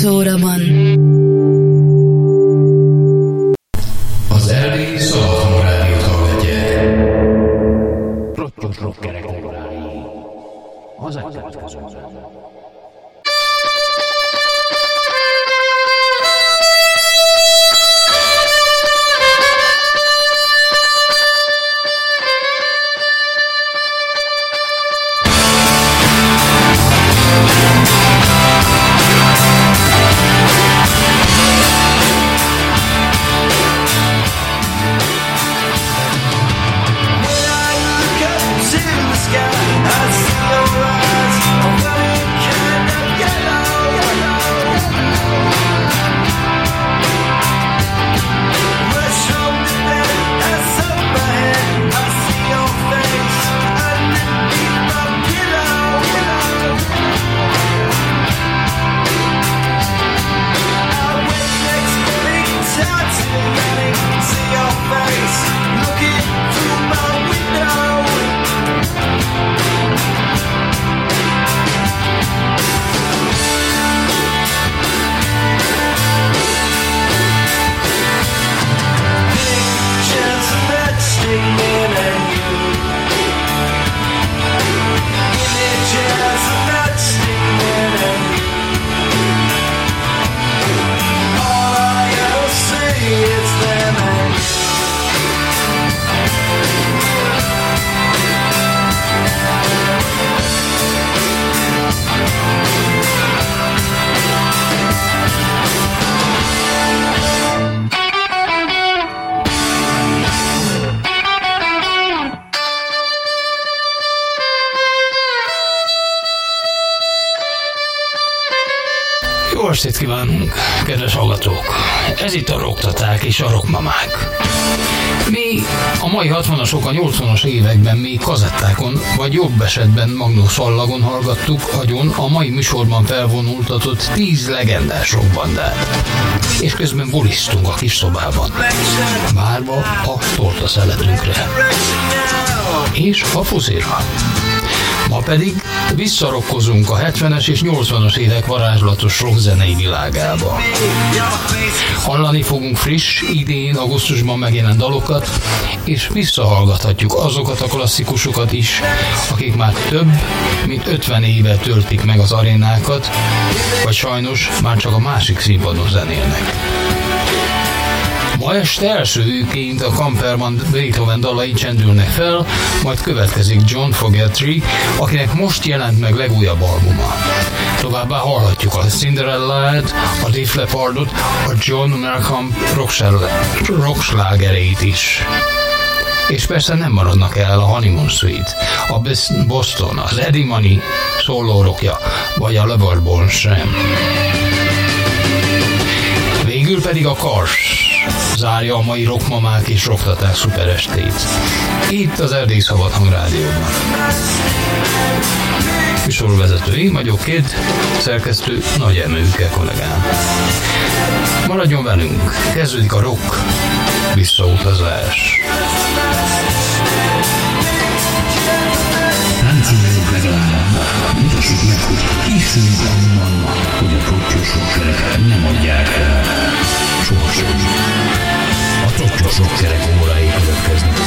Sora, Man. Vagy jobb esetben magnószallagon hallgattuk agyon a mai műsorban felvonultatott 10 legendás rockbandát. És közben bulisztunk a kis szobában, várva a torta szeletünkre. És a fuzéra. Ma pedig visszarokkozunk a 70-es és 80-as évek varázslatos rockzenei világába. Hallani fogunk friss, idén, augusztusban megjelent dalokat, és visszahallgathatjuk azokat a klasszikusokat is, akik már több, mint 50 éve töltik meg az arénákat, vagy sajnos már csak a másik színpadon zenélnek. Ma este elsőként a Kamperman Beethoven dalai csendülnek fel, majd következik John Fogerty, akinek most jelent meg legújabb albuma. Továbbá hallhatjuk a Cinderella-t, a Def Leppardot, a John Malcolm rockslágereit is. És persze nem maradnak el a Honeymoon Suite, a Boston, az Eddie Money szólórokja, vagy a Loverborn sem. Végül pedig a Kars, zárja a mai rockmamák és rocktaták szuperestét. Itt az Erdély Szabadhang Rádióban. Műsorvezető én vagyok, Kid, szerkesztő Nagy Emőke kollégám. Maradjon velünk, kezdődik a rock visszautazás. Táncoljunk legalább, mutassuk meg, hogy hiszünk abban, hogy a trottyos rockerek nem adják el. Sohasem. A trottyos rockerek órái következnek.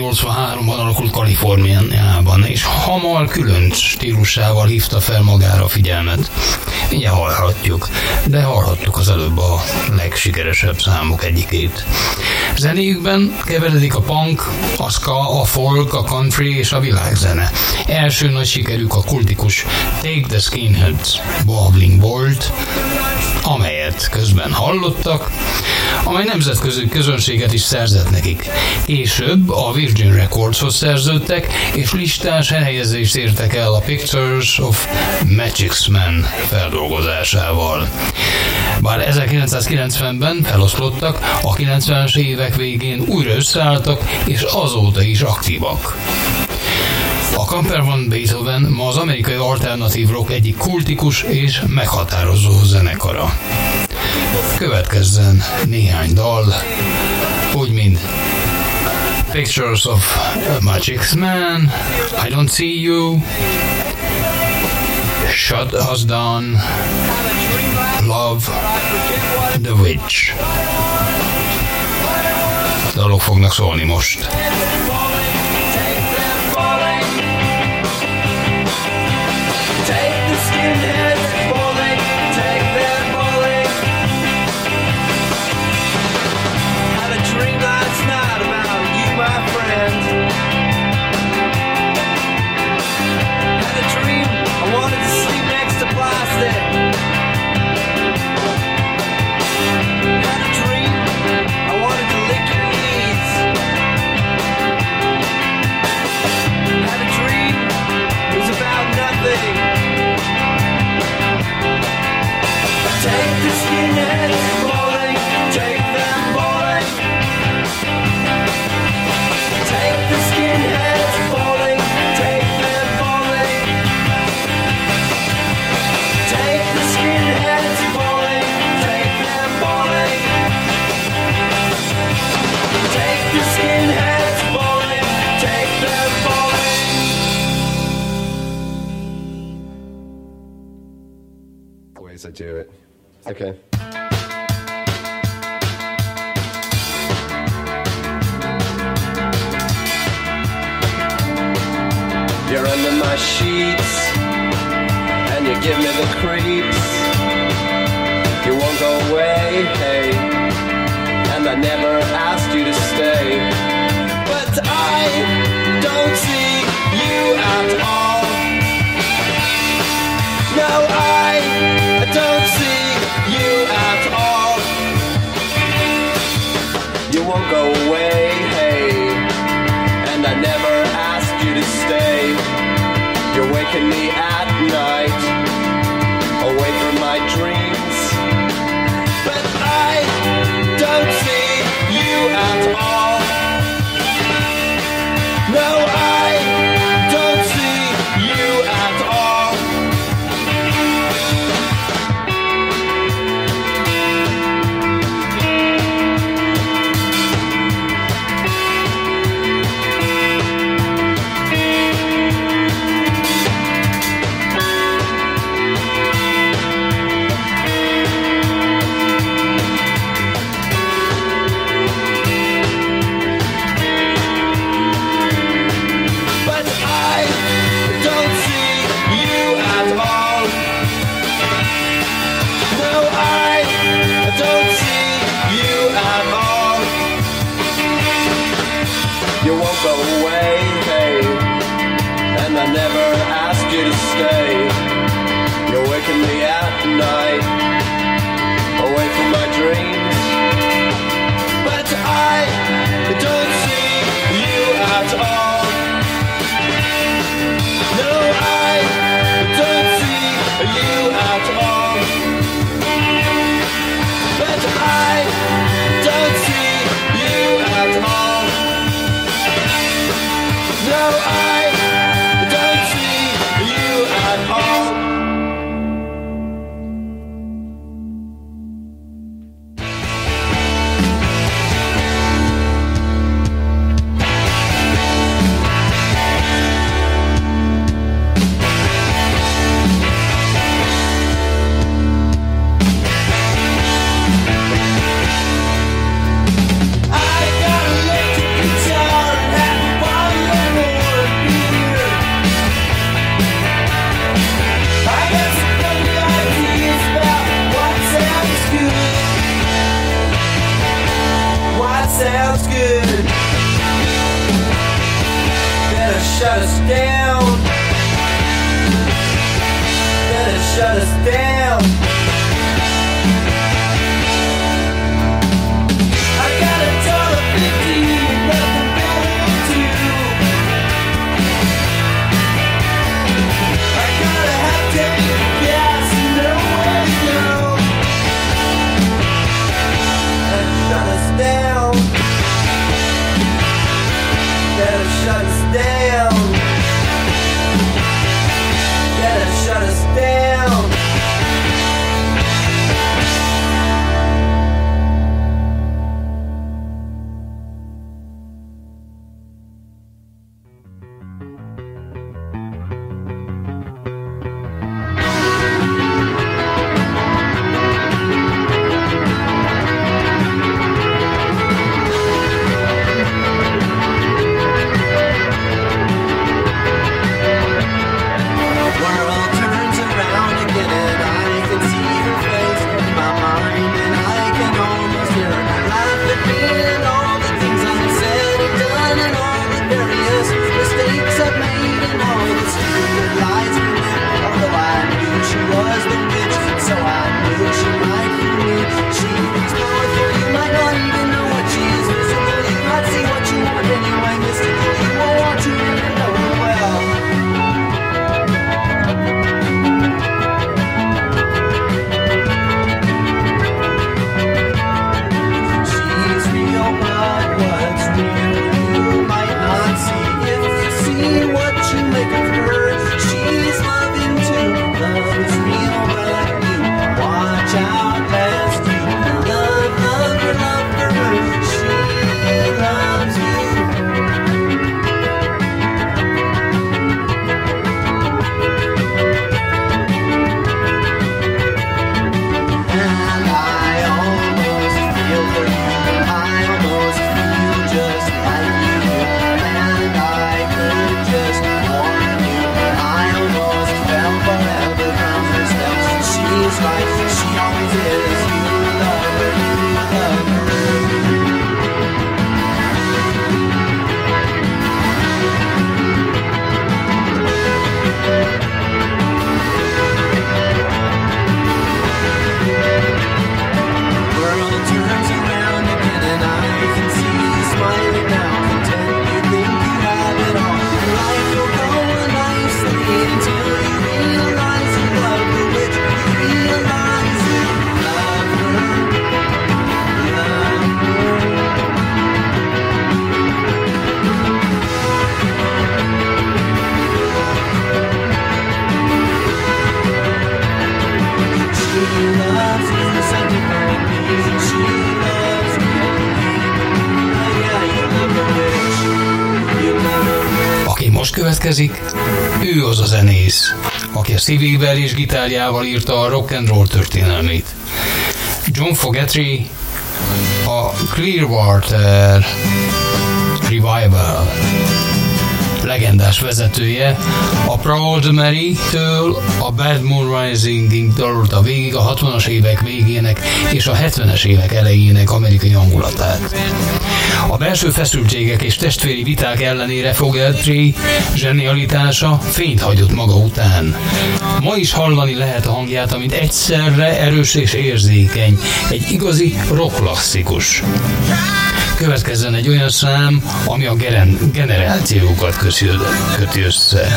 1983-ban alakult Kaliforniában, és hamar külön stílusával hívta fel magára a figyelmet ugye hallhatjuk, de hallhattuk az előbb a legsikeresebb számuk egyikét. Zenéjükben keveredik a punk, a ska, a folk, a country és a világzene. Első nagy sikerük a kultikus Take the Skinheads Bobbling volt, amelyet közben hallottak, amely nemzetközi közönséget is szerzett nekik. Később a Virgin Recordshoz szerződtek, és listás helyezést értek el a Pictures of Magic Man feldolgozásában feldolgozásával. Bár 1990-ben feloszlottak, a 90-es évek végén újra összeálltak, és azóta is aktívak. A Camper van Beethoven ma az amerikai alternatív rock egyik kultikus és meghatározó zenekara. Következzen néhány dal, úgy mint Pictures of a Magic Man, I Don't See You, shut us down. Love the Witch. Dalok fognak szólni most. Take the skin következik, ő az a zenész, aki a szívével és gitárjával írta a rock and roll történelmét. John Fogerty, a Clearwater Revival legendás vezetője, a Proud Mary-től a Bad Moon Rising-ig a végig a 60-as évek végének és a 70-es évek elejének amerikai hangulatát. A belső feszültségek és testvéri viták ellenére Fogerty zsenialitása fényt hagyott maga után. Ma is hallani lehet a hangját, amint egyszerre erős és érzékeny, egy igazi rock klasszikus. Következzen egy olyan szám, ami a geren- generációkat köti össze.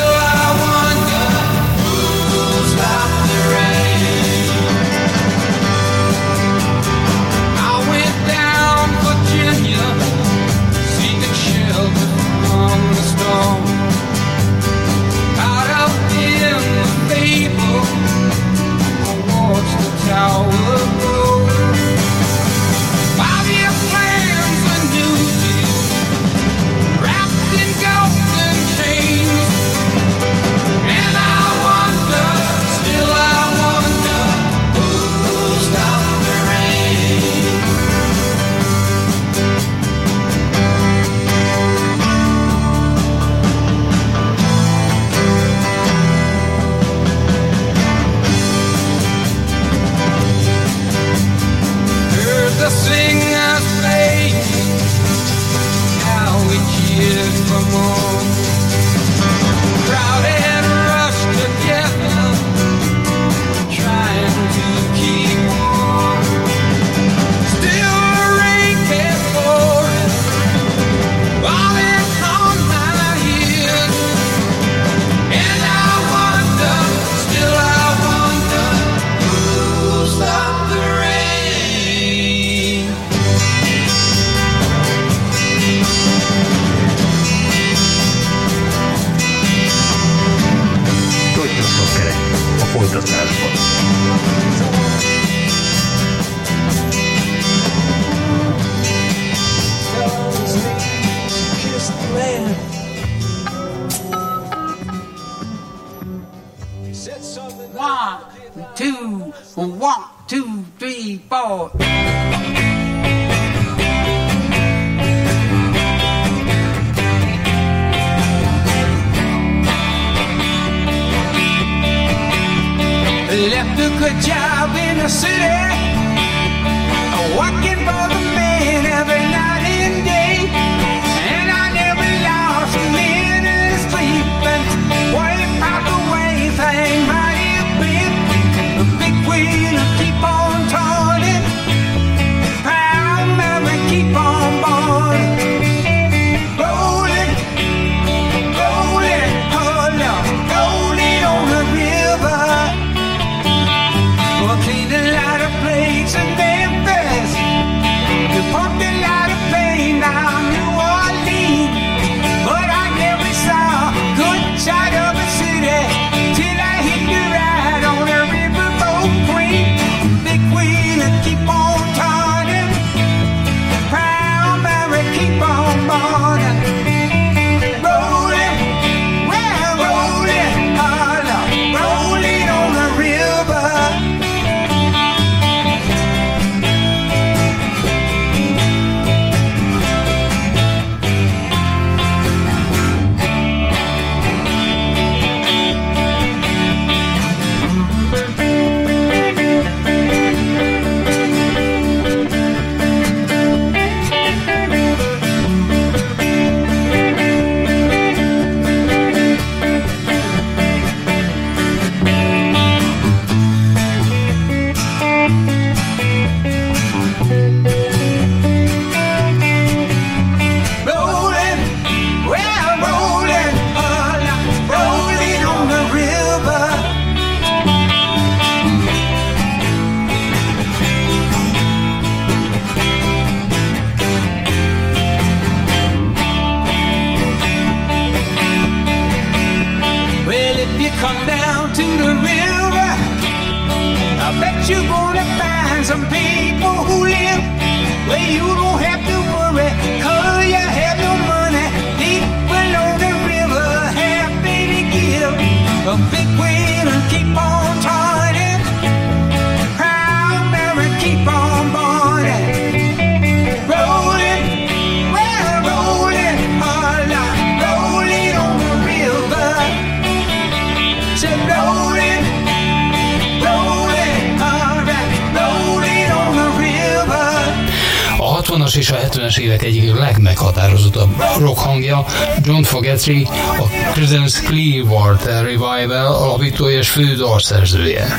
Dalszerzője.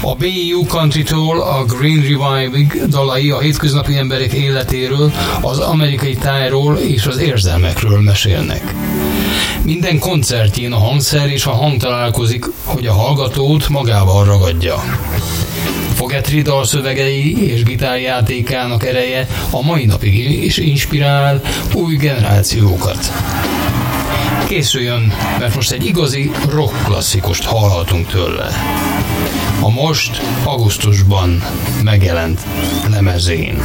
A BU Country-tól a Green Revival-ig dalai a hétköznapi emberek életéről, az amerikai tájról és az érzelmekről mesélnek. Minden koncertjén a hangszer és a hang találkozik, hogy a hallgatót magával ragadja. Fogetri dalszövegei és gitárjátékának ereje a mai napig is inspirál új generációkat. Készüljön, mert most egy igazi rock klasszikust hallhatunk tőle. A most augusztusban megjelent lemezén.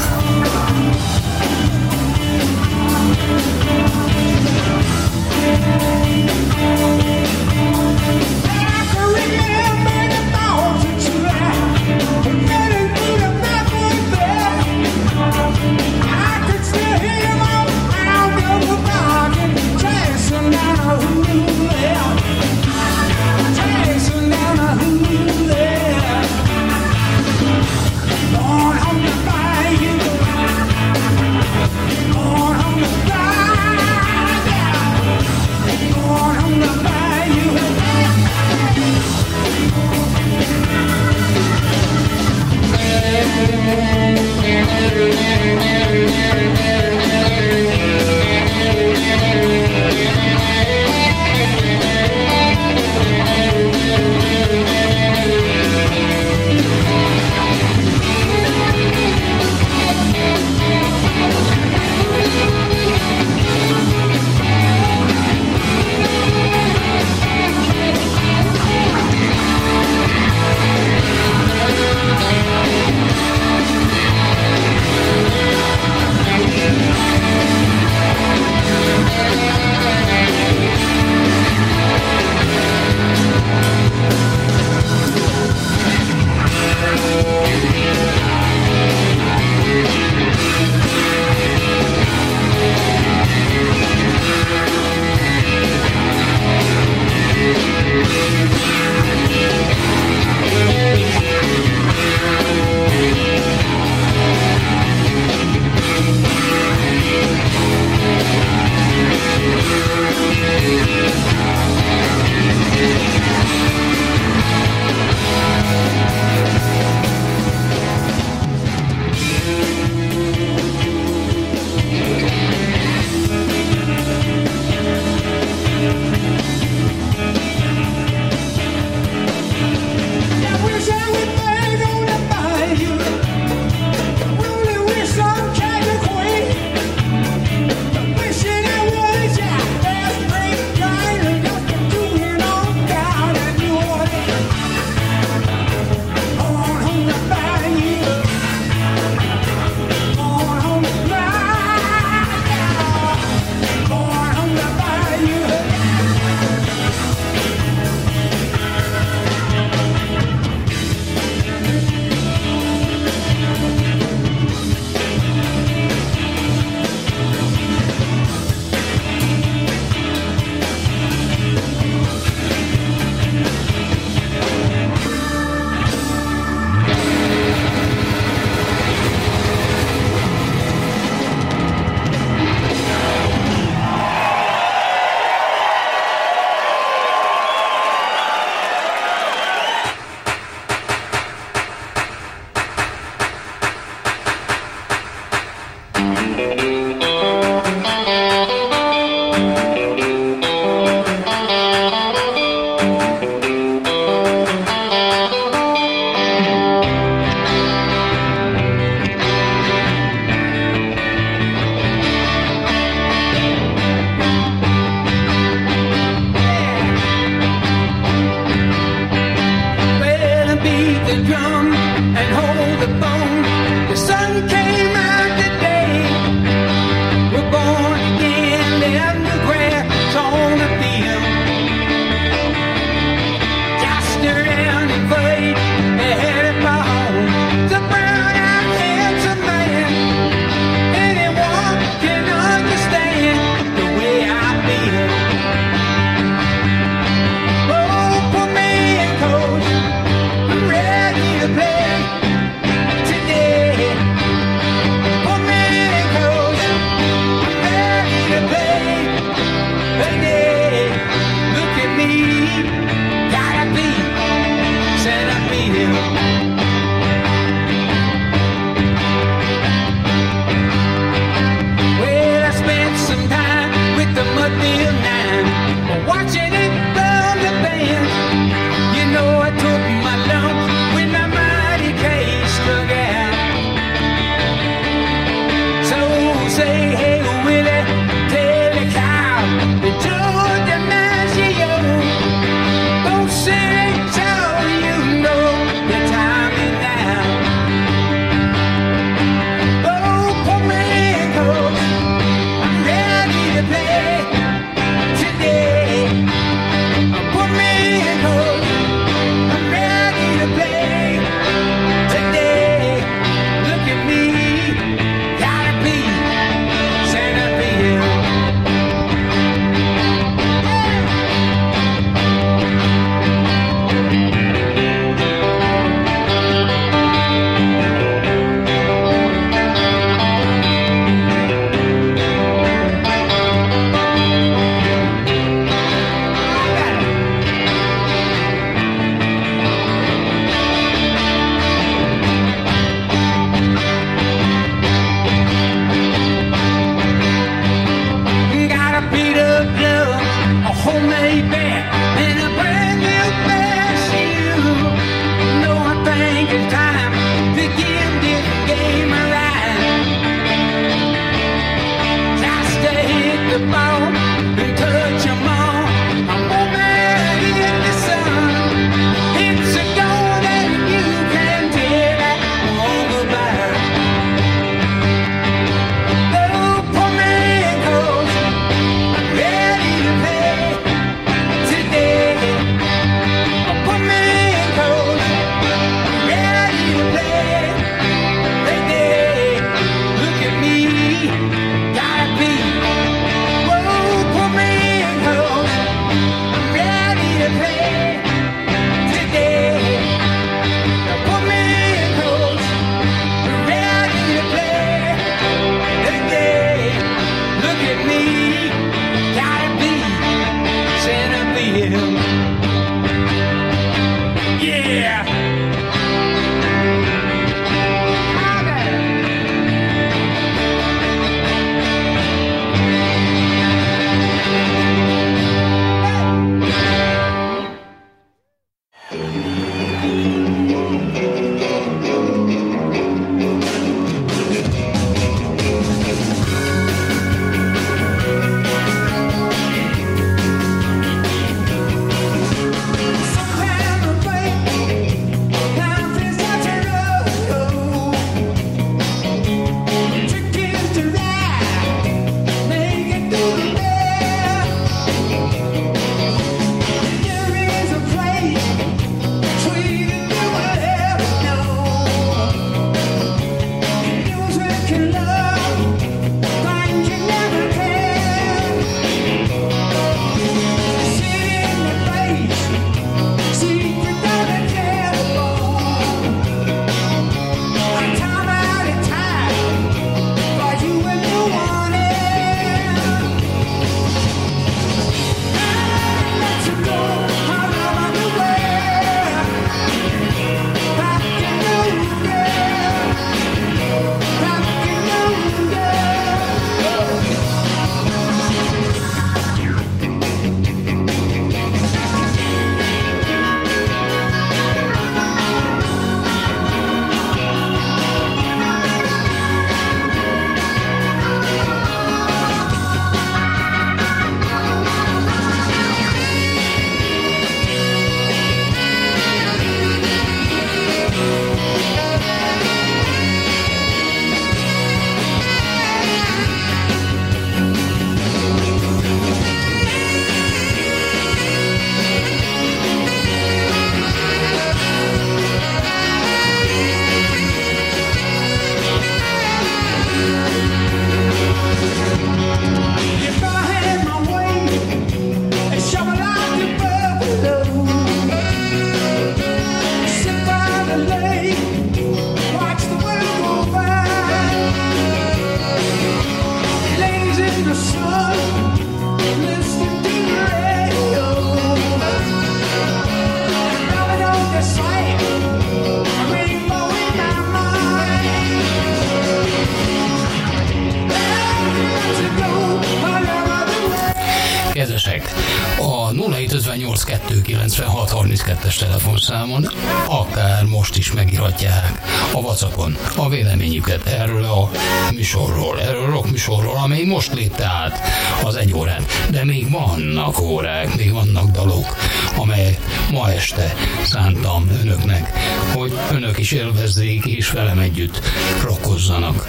szervezzék, és velem együtt rokkozzanak.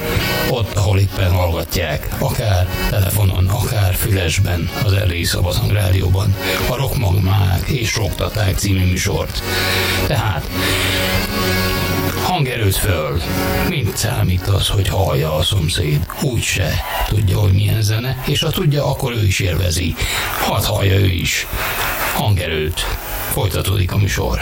Ott, ahol éppen hallgatják, akár telefonon, akár fülesben, az Erdélyi Szabadhang Rádióban, a Rokmagmák és Roktaták című műsort. Tehát hangerőt föl. Mint számít az, hogy hallja a szomszéd? Úgyse tudja, hogy milyen zene, és ha tudja, akkor ő is élvezi. Hadd hallja ő is. Hangerőt. Folytatódik a műsor.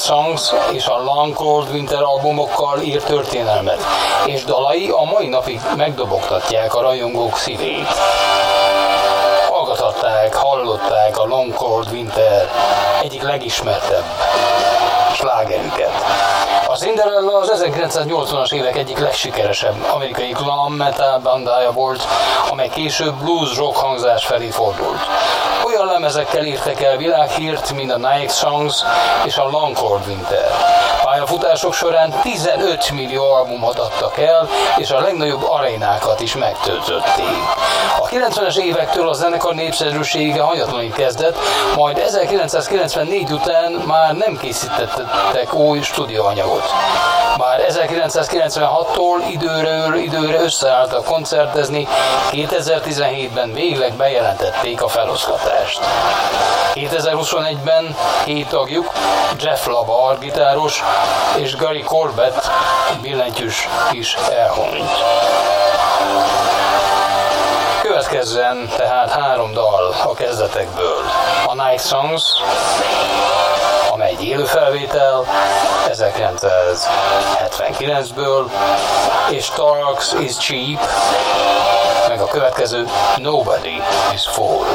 Songs és a Long Cold Winter albumokkal írt történelmet, és dalai a mai napig megdobogtatják a rajongók szívét. Hallgathatták, hallották a Long Cold Winter egyik legismertebb slágerüket. A Cinderella az 1980-as évek egyik legsikeresebb amerikai glam metal bandája volt, amely később blues rock hangzás felé fordult. Olyan lemezekkel értek el világhírt, mint a Nike Songs és a Long Cold Winter. Pályafutások során 15 millió albumot adtak el, és a legnagyobb arénákat is megtöltötték. A 90-es évektől a zenekar népszerűsége hanyatlanul kezdett, majd 1994 után már nem készítettek új stúdióanyagot. Már 1996-tól időről időre összeálltak koncertezni, 2017-ben végleg bejelentették a feloszlatást. 2021-ben két tagjuk, Jeff Labar gitáros és Gary Corbett billentyűs is elhunyt. Következzen tehát három dal a kezdetekből. A Night Songs, egy élő felvétel 1979-ből, és Starks is Cheap, meg a következő Nobody is Full.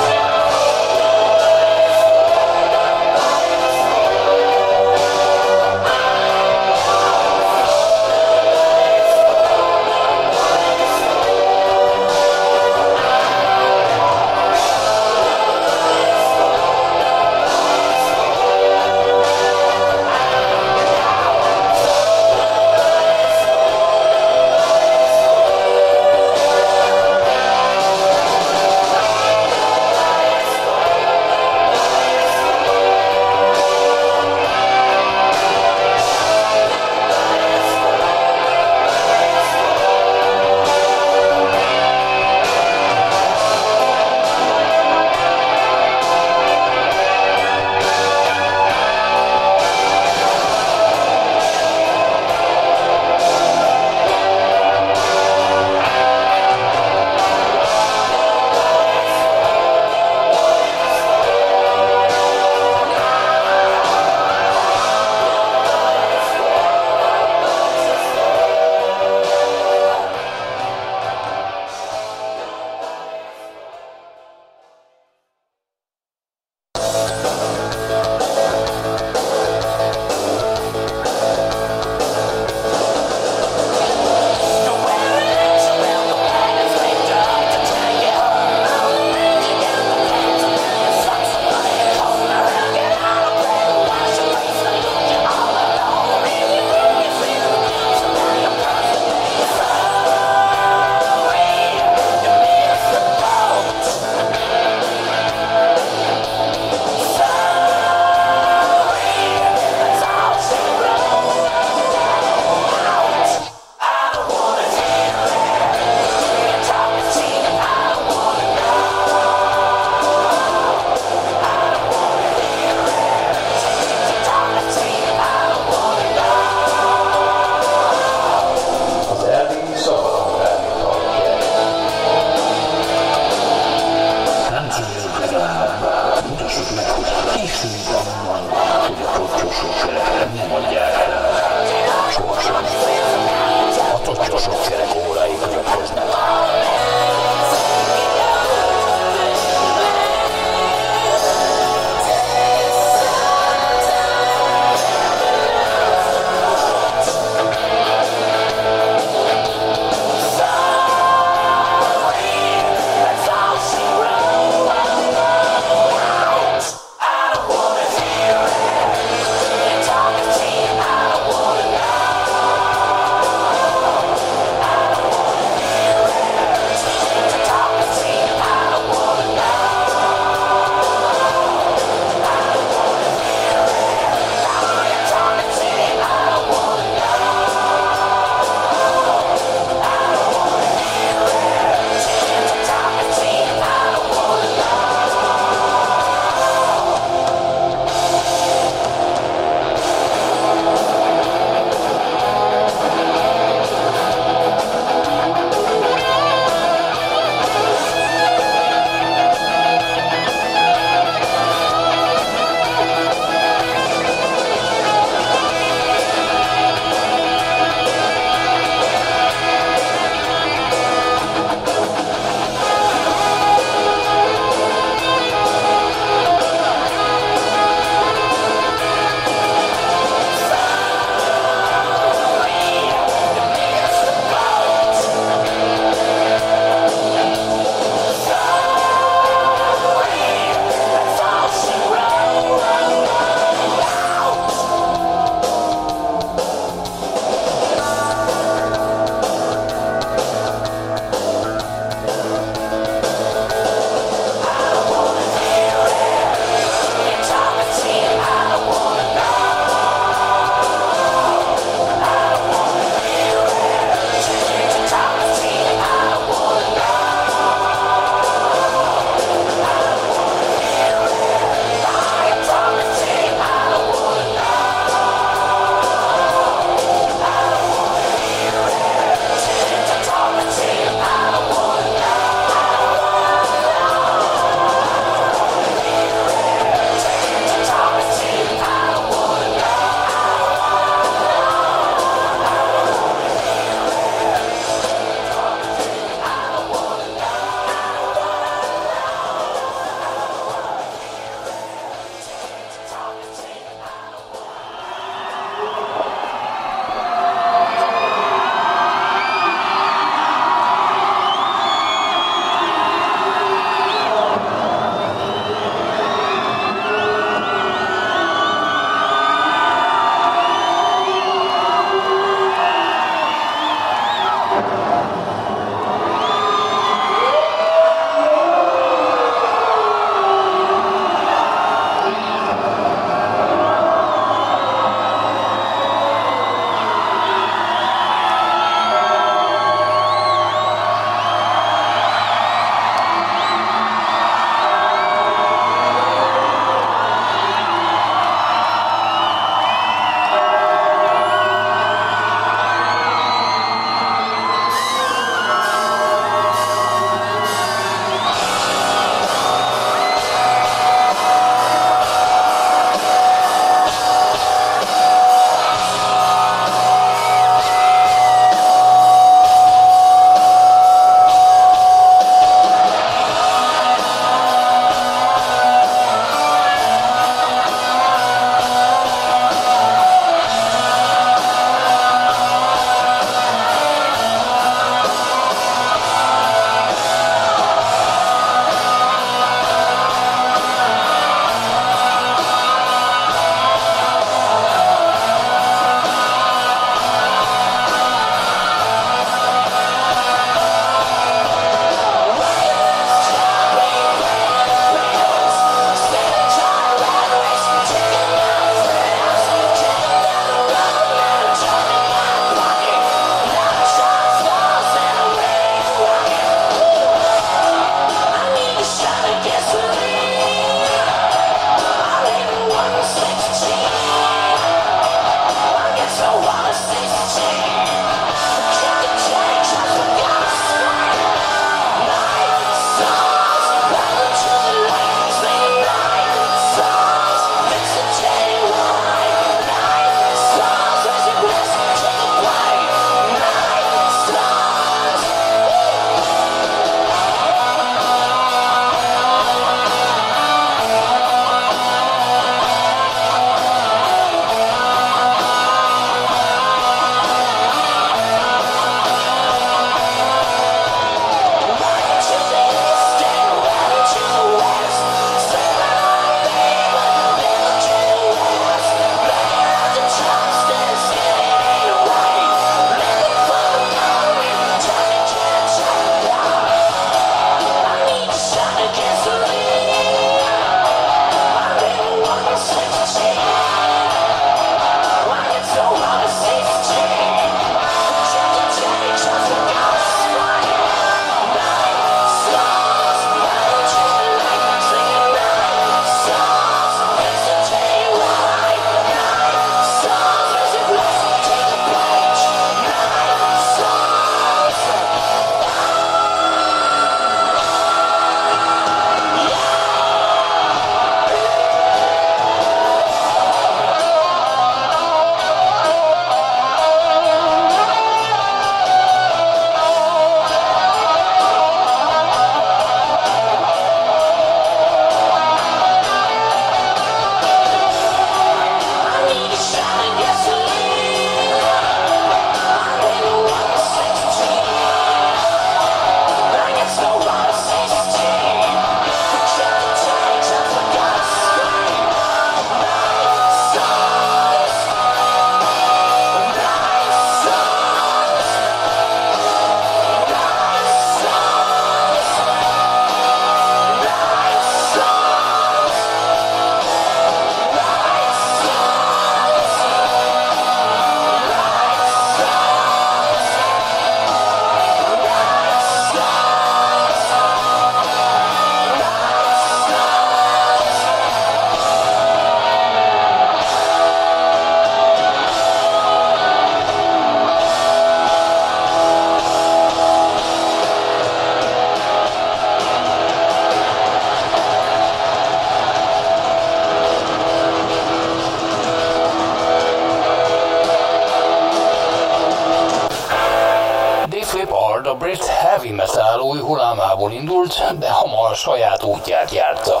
Saját útját járta.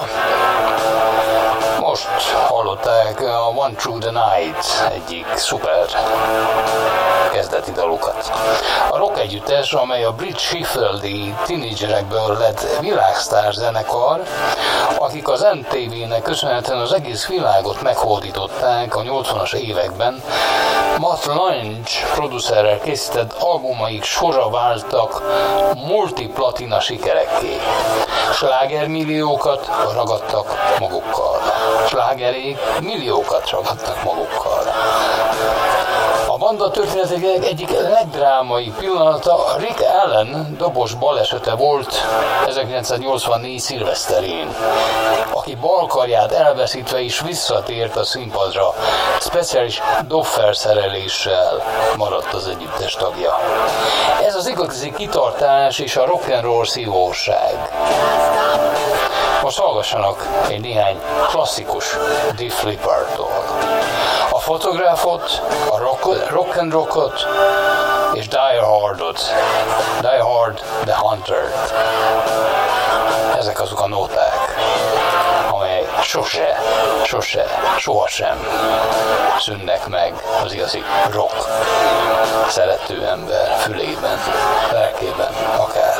Most hallották a One Through the Night egyik szuper kezdeti dalukat. A rock együttes, amely a brit Sheffieldi tínédzserekből lett világsztár zenekar, akik az MTV-nek köszönhetően az egész világot meghódították a 80-as években, Matt Lange producerrel készített albumaik sorra váltak multiplatina sikerekké. Slágermilliókat ragadtak magukkal. Slágerék milliókat ragadtak magukkal. Banda történetek egyik legdrámai pillanata Rick Allen dobos balesete volt 1984 szilveszterén, aki balkarját elveszítve is visszatért a színpadra, speciális doffer szereléssel maradt az együttes tagja. Ez az igazi kitartás és a rock'n'roll szívóság. Most hallgassanak egy néhány klasszikus Dee Flipper-tól. Fotográfot, a rock, rock and rockot és Die Hardot. Die Hard the Hunter. Ezek azok a nóták, amely sose, sose, sohasem szűnnek meg az igazi rock szerető ember fülében, lelkében, akár.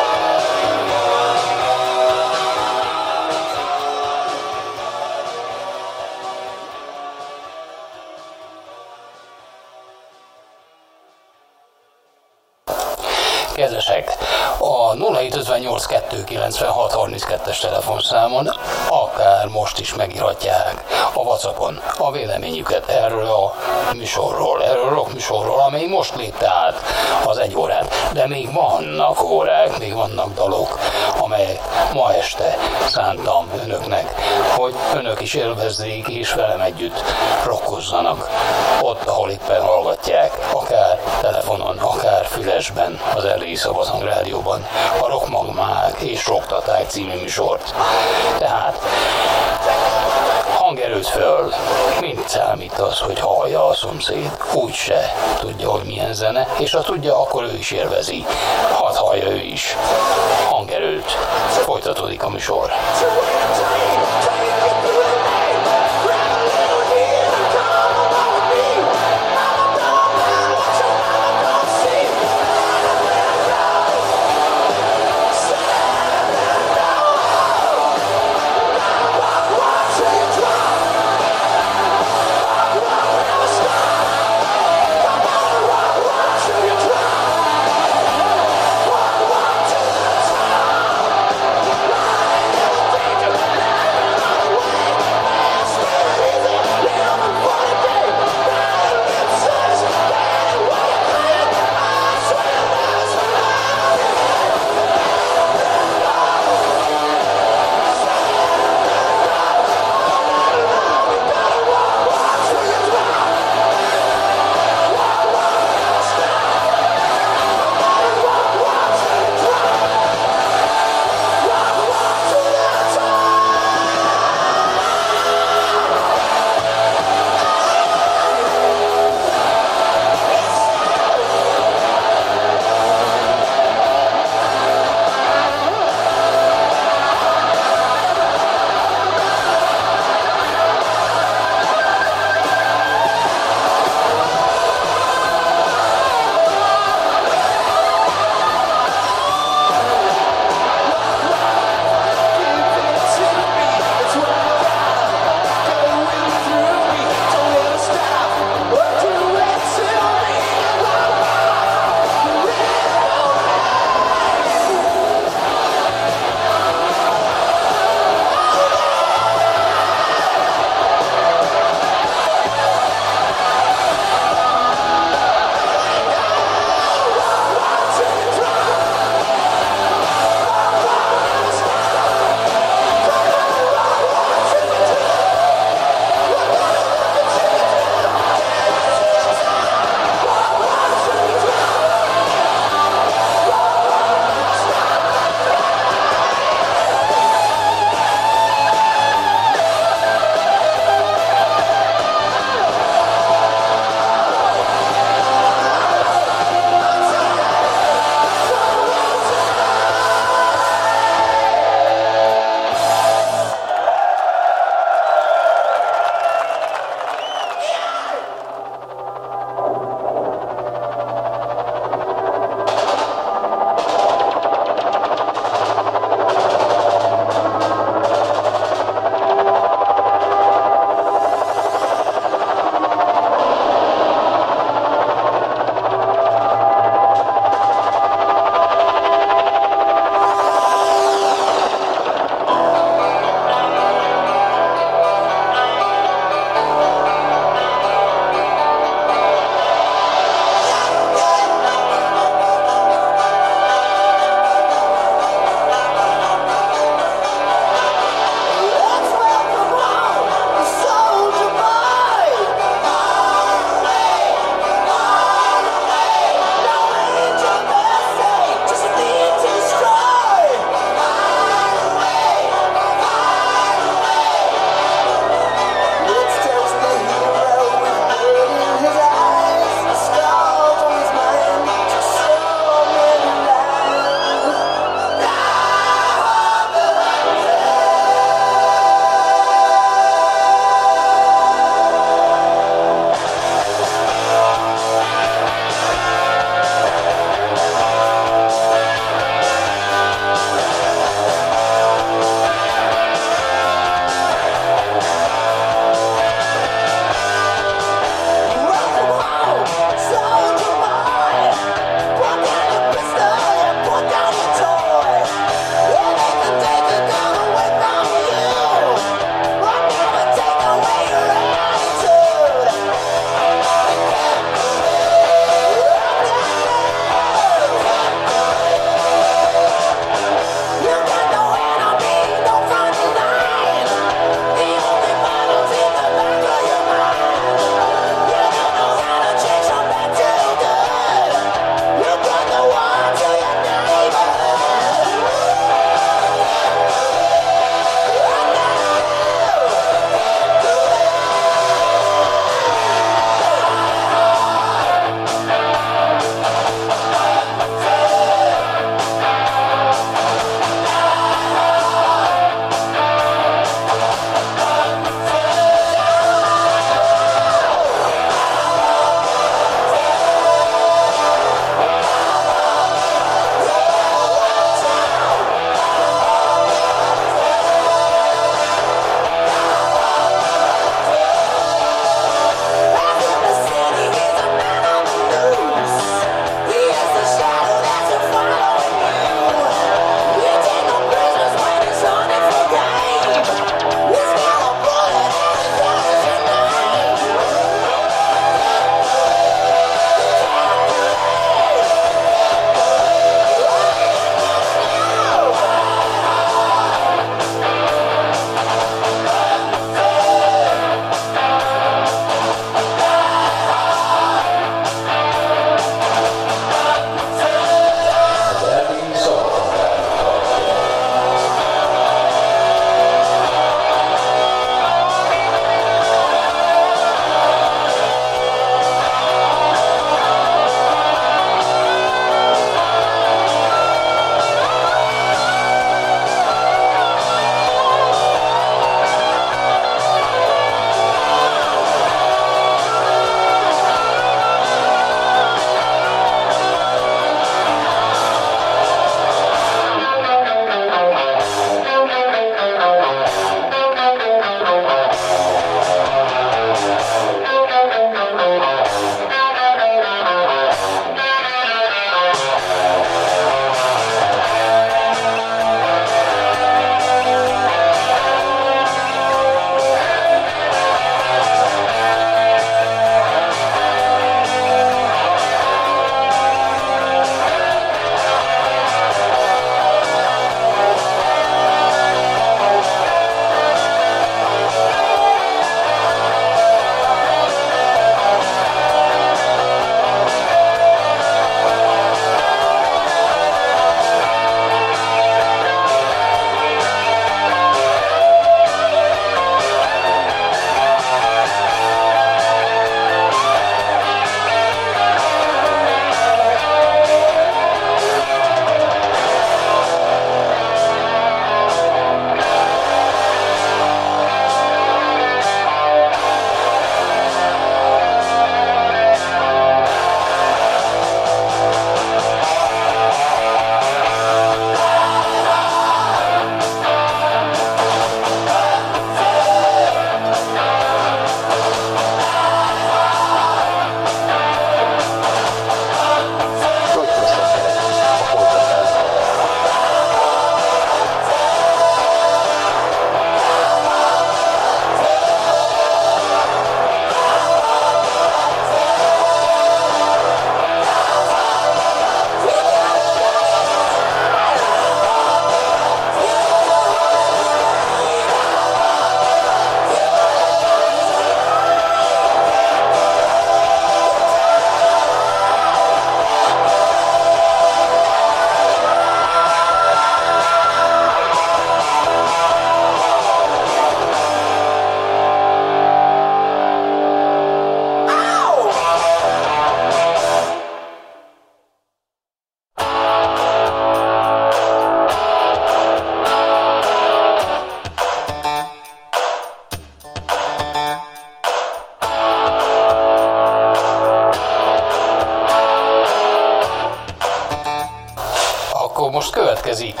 Következik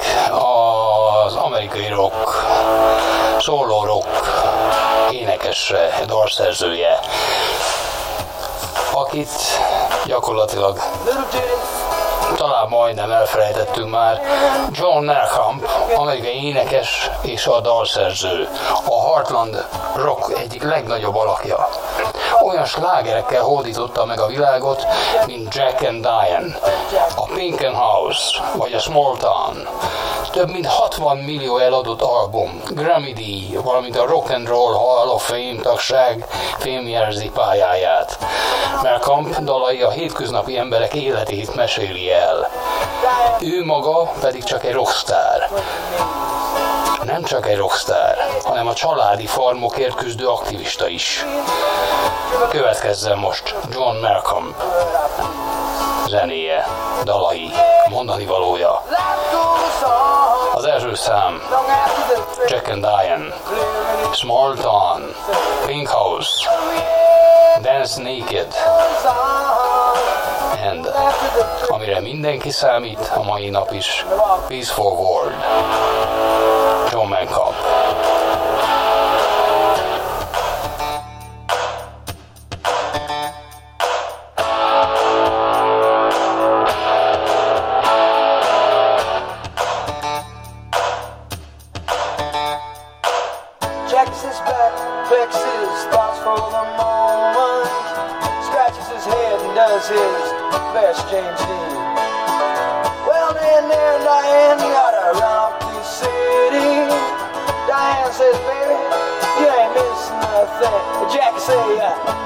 az amerikai rock, solo rock énekese, dalszerzője, akit gyakorlatilag talán majdnem elfelejtettünk már, John Melkamp, amerikai énekes és a dalszerző, a Heartland rock egyik legnagyobb alakja. Olyan slágerekkel hódította meg a világot, mint Jack and Diane, a Pink and House vagy a Small Town. Több mint 60 millió eladott album, Grammy-díj, valamint a Rock and Roll Hall of Fame tagság fémjelzi pályáját. Melkamp dalai a hétköznapi emberek életét meséli el. Ő maga pedig csak egy rockstar. Nem csak egy rockstar, hanem a családi farmokért küzdő aktivista is. Következzen most John Malcolm. Zenéje, dalai, mondani valója. Az első szám. Jack and Diane, Small Town, Pink House, Dance Naked, and amire mindenki számít a mai nap is, Peaceful World, John Malcolm. @웃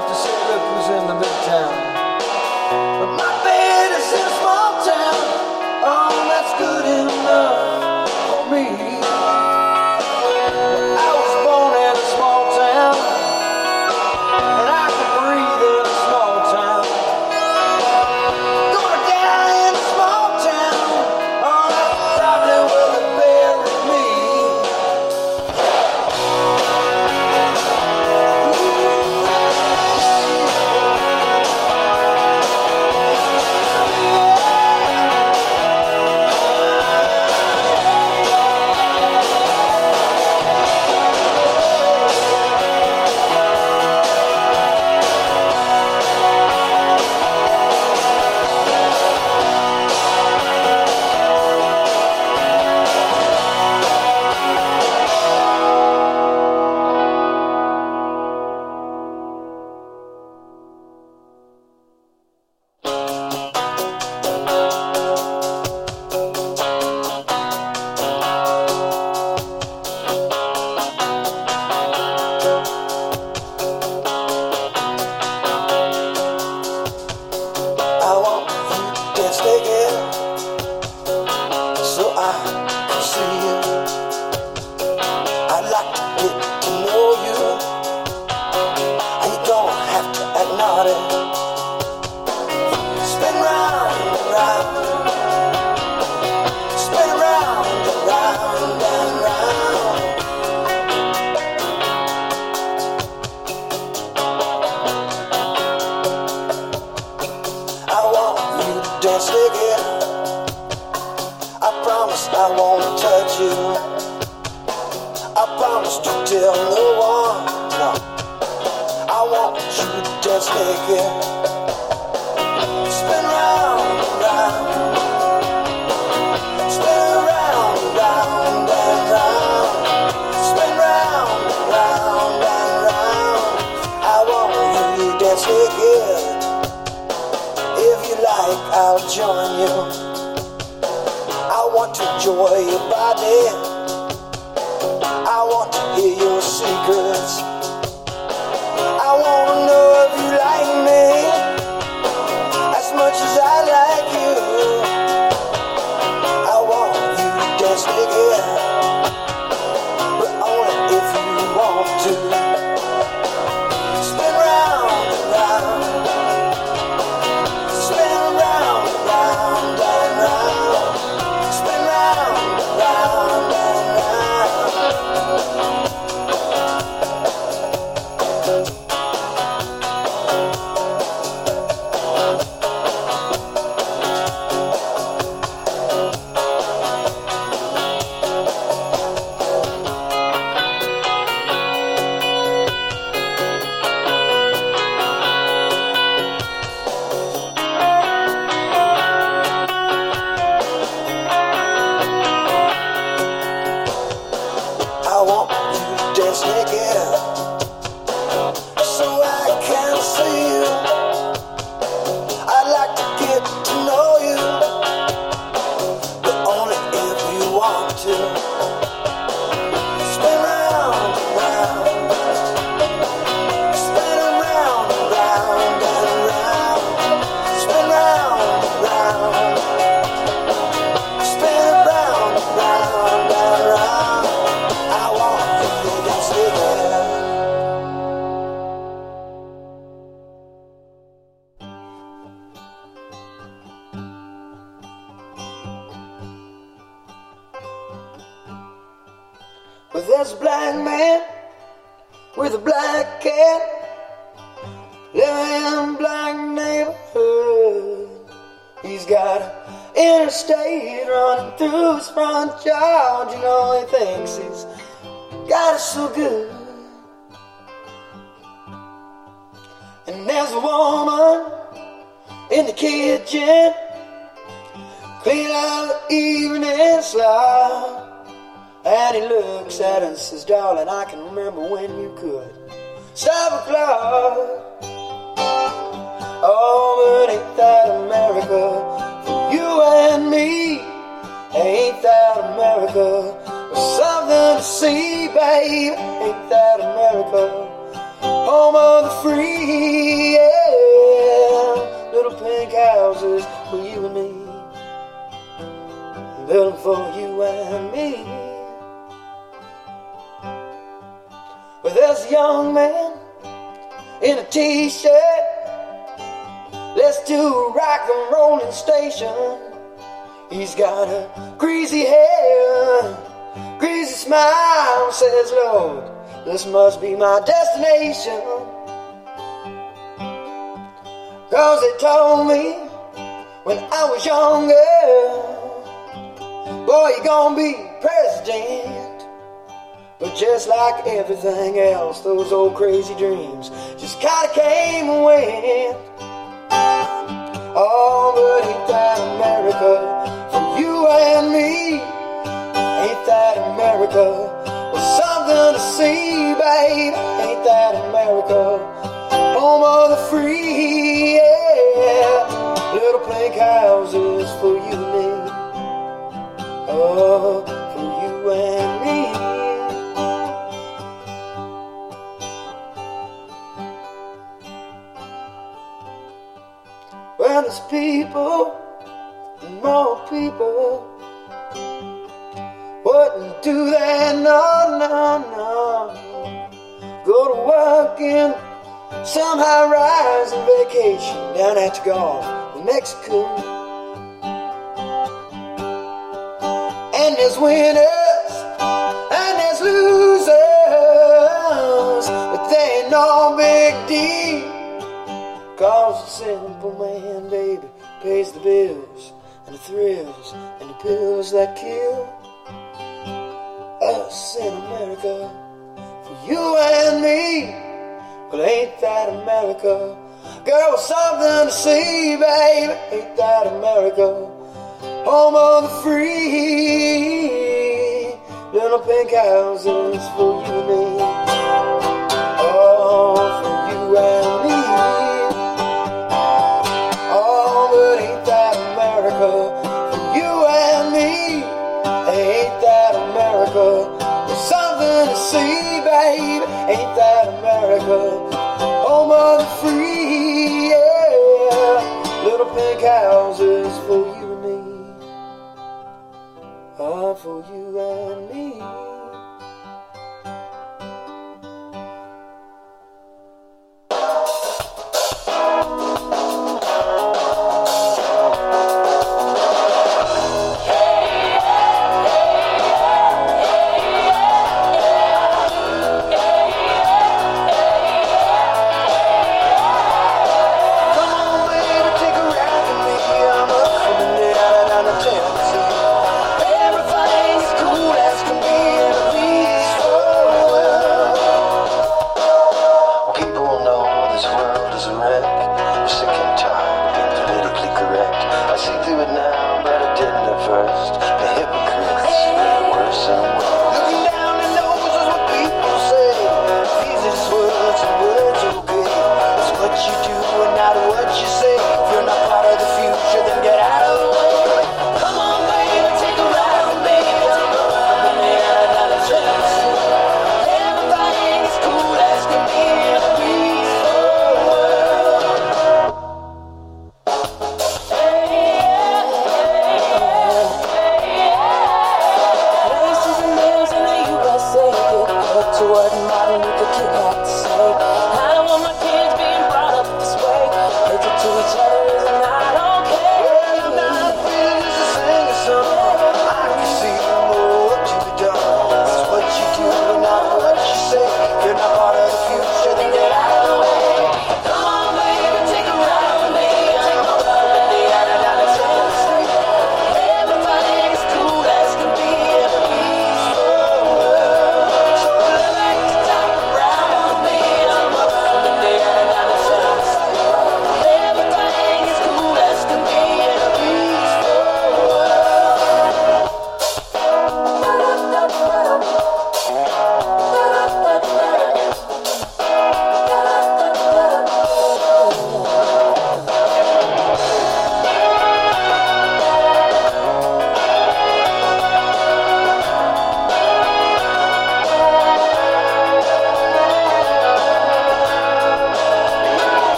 enough to say that was in the midtown. But my crazy dream. When there's people, more people wouldn't do that, no, no, no. Go to work and somehow rise and vacation down at the Gulf in Mexico. And there's winners and there's losers, but they ain't no big deal. Cause it's in pays the bills and the thrills and the pills that kill us in America. For you and me, well, ain't that America? Girl, something to see, baby, ain't that America? Home of the free, little pink houses for you and me. houses for you and me, are for you and me.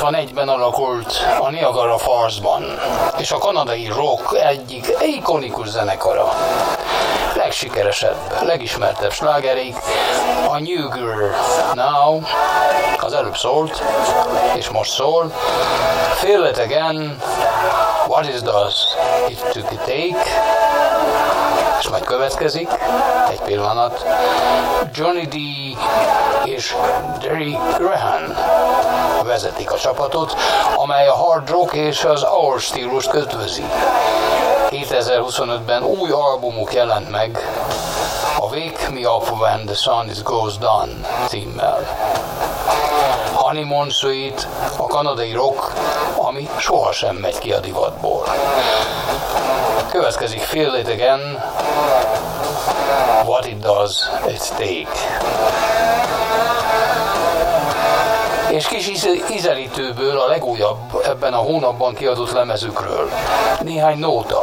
1981-ben alakult a Niagara Falls-ban, és a kanadai rock egyik ikonikus zenekara. Legsikeresebb, legismertebb slágereik a New Girl Now, az előbb szólt, és most szól, Feel It Again, What Is Does It To Take, és majd következik, egy pillanat, Johnny D. és Derry Graham vezetik a csapatot, amely a hard rock és az hour stílust kötvözi. 2025-ben új albumuk jelent meg, a Wake Me Up When The Sun Is Goes Down címmel. Honeymoon Suite, a kanadai rock, ami sohasem megy ki a divatból. Következik Feel It Again, What It Does It Take. És kis íz- ízelítőből a legújabb ebben a hónapban kiadott lemezükről. Néhány nóta.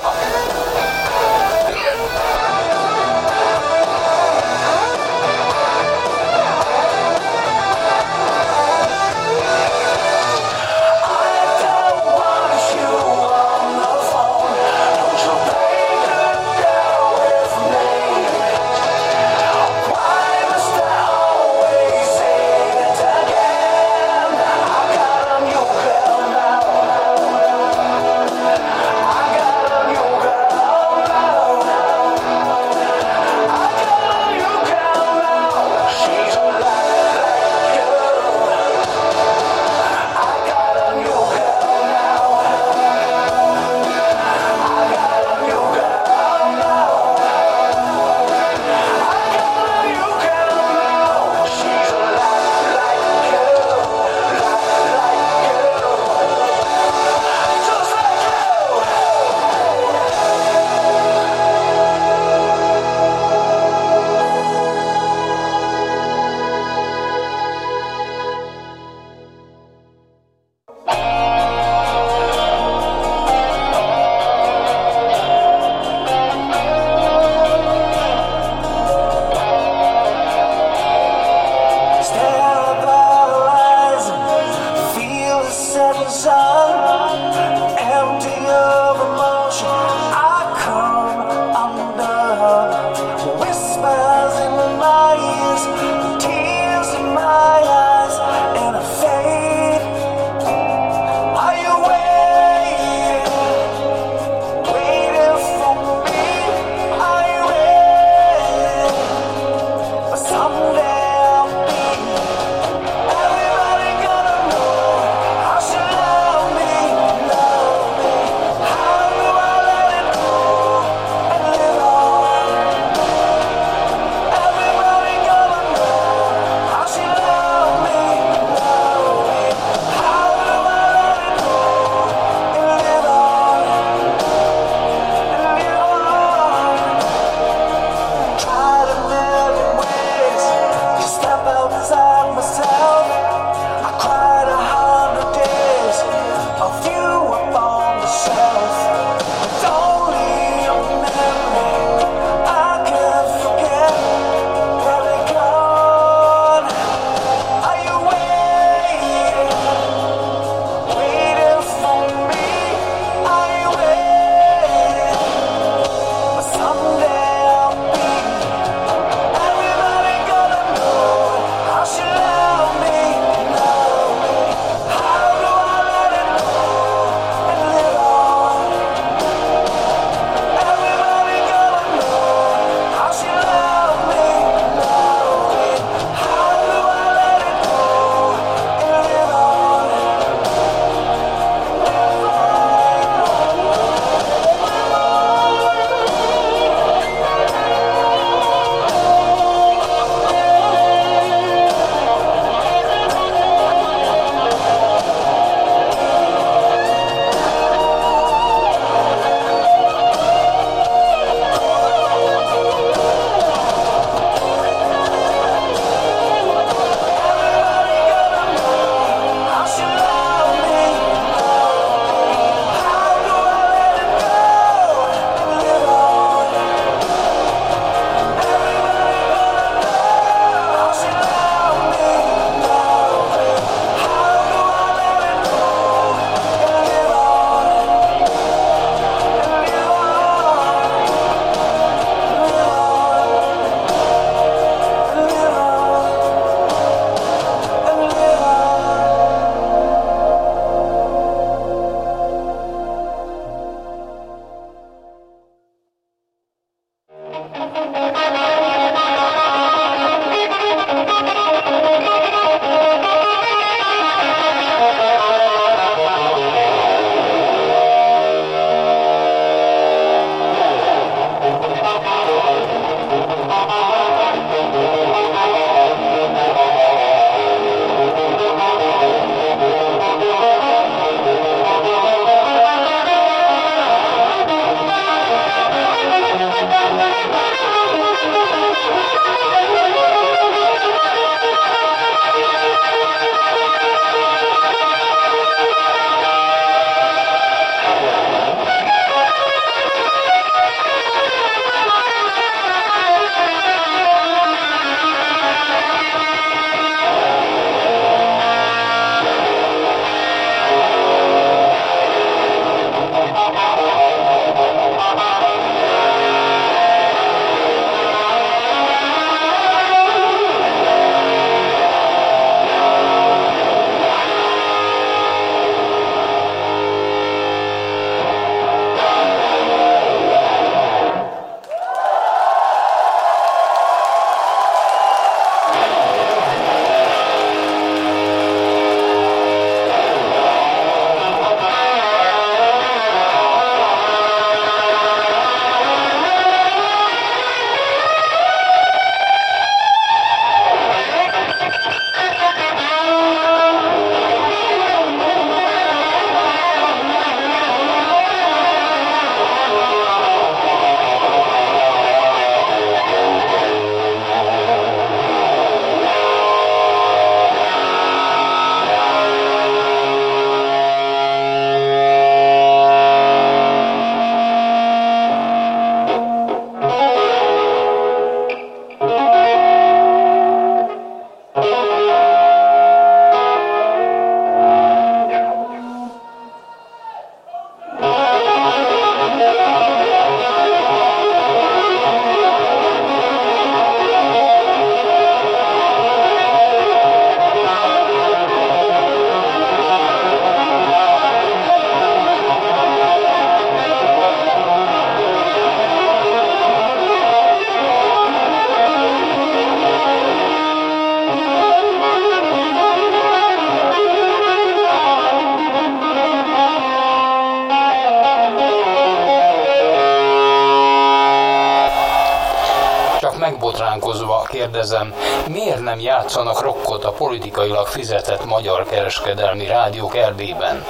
Játszanak rokkot a politikailag fizetett magyar kereskedelmi rádiók Erdélyben?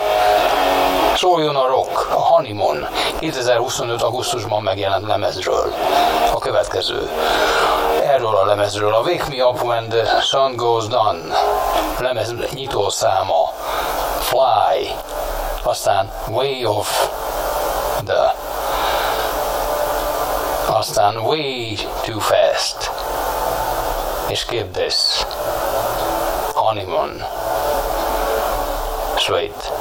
Szóljon a rock, a Honeymoon, 2025. augusztusban megjelent lemezről. A következő. Erről a lemezről a Wake Me Up When the Sun Goes Down lemez nyitó száma. Fly. Aztán Way of the aztán Way Too Fast és Keep This Honeymoon Sweet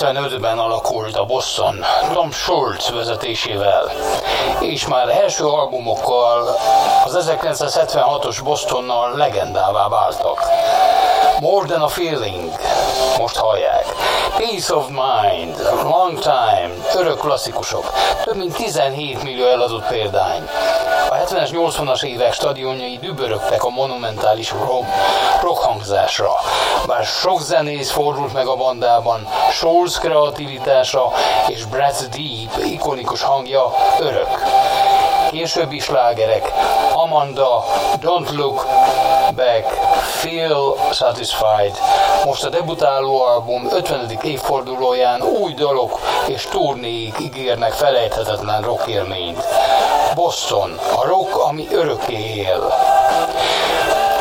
1975-ben alakult a Boston Tom Schultz vezetésével, és már első albumokkal az 1976-os Bostonnal legendává váltak. More Than a Feeling, most hallják. Peace of Mind, Long Time, örök klasszikusok, több mint 17 millió eladott példány. A 70-es, 80-as évek stadionjai dübörögtek a monumentális rock, rock hangzásra. Bár sok zenész fordult meg a bandában, Scholz kreativitása és Brad Deep ikonikus hangja örök. Későbbi slágerek Amanda, Don't Look Back, Feel Satisfied. Most a debutáló album 50. évfordulóján új dalok és turnéik ígérnek felejthetetlen rock élményt. Boston, a rock, ami örökké él.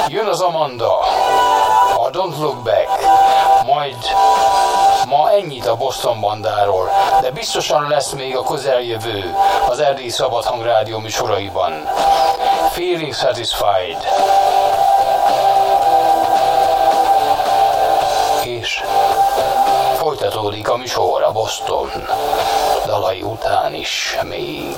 Jön az Amanda, a Don't Look Back, majd ma ennyit a Boston bandáról, de biztosan lesz még a közeljövő az Erdélyi Szabadhang Rádió műsoraiban. Feeling Satisfied. És folytatódik a műsor a Boston dalai után is még.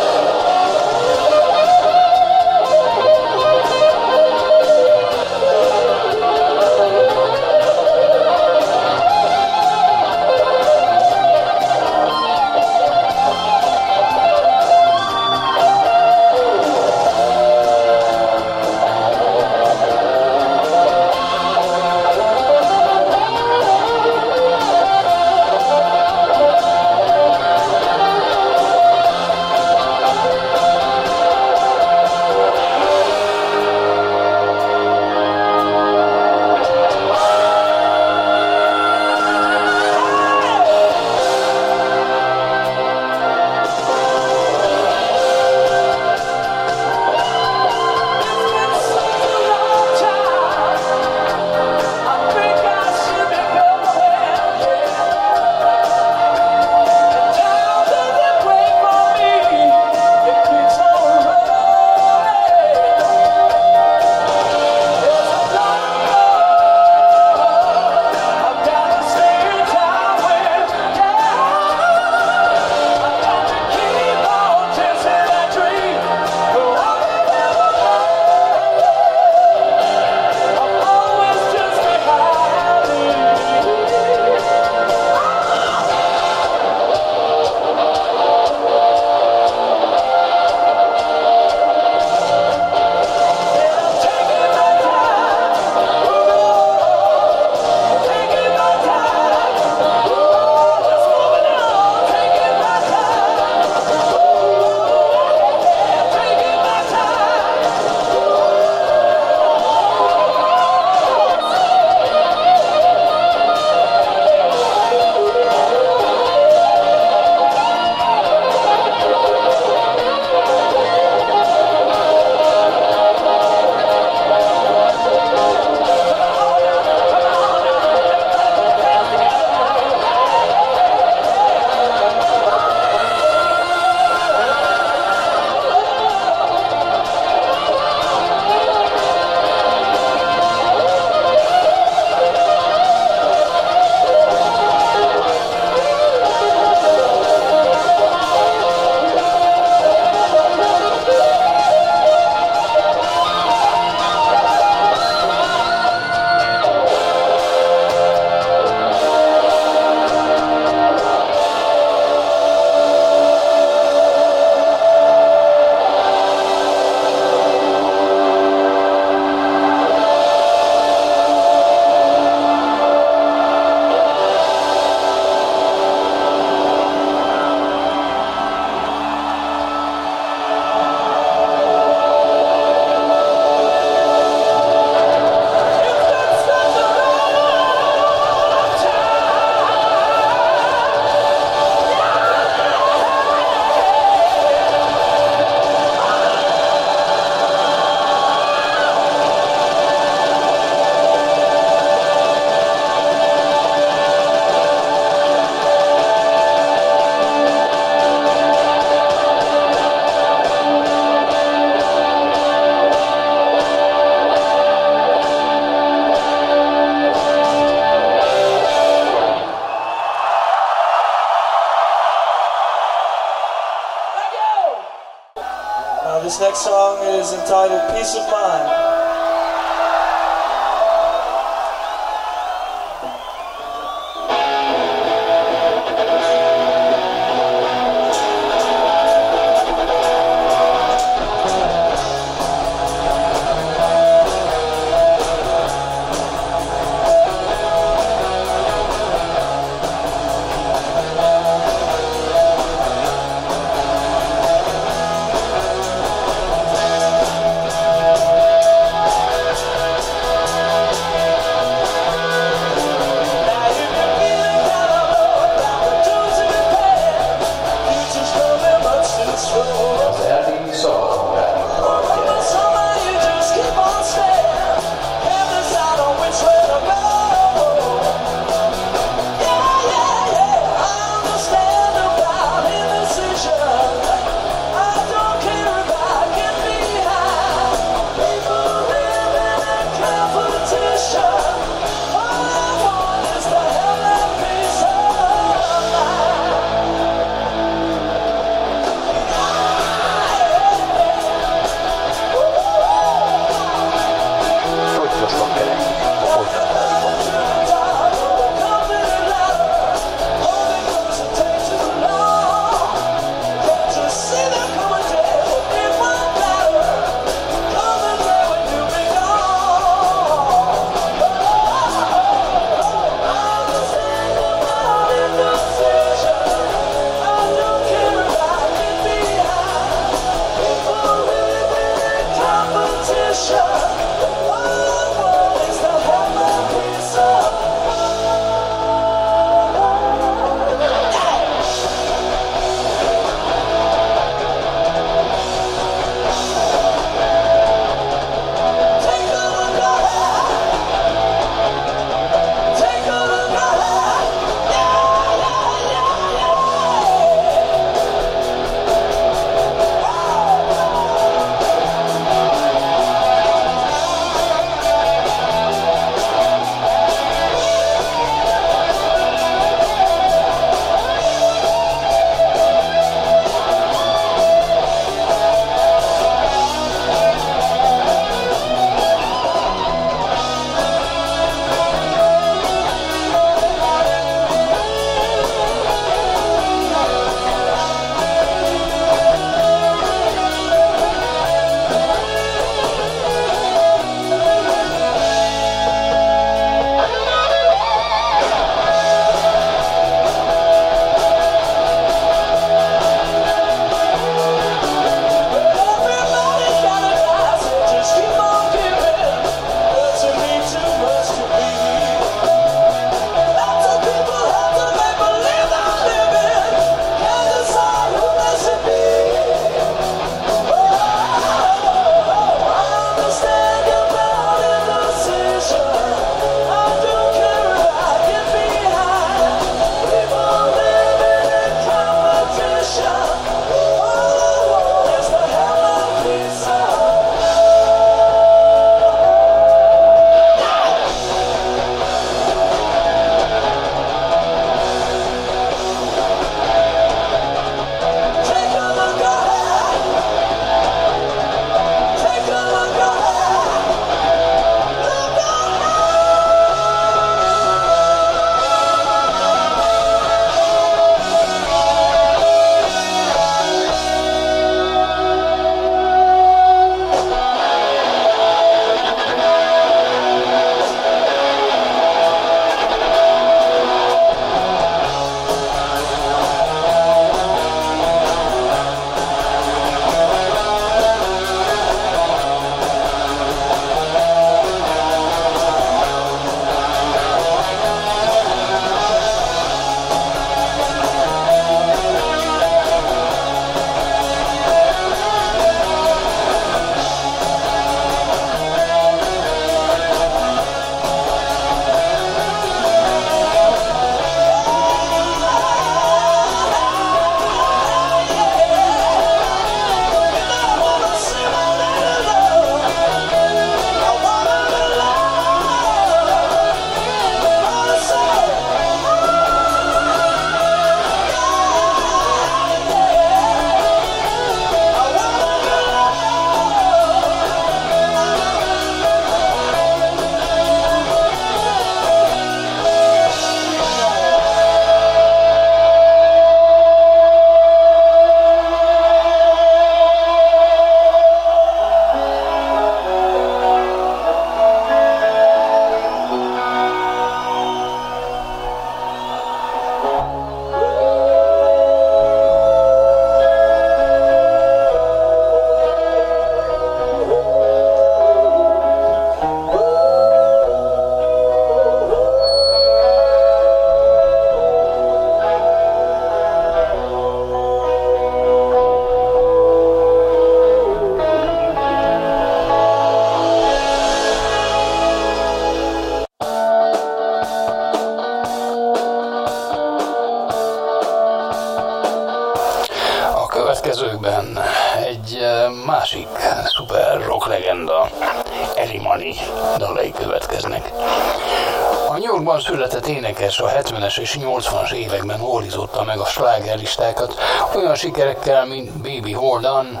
70-es és 80-as években horizotta meg a slágerlistákat olyan sikerekkel, mint Baby Hold On,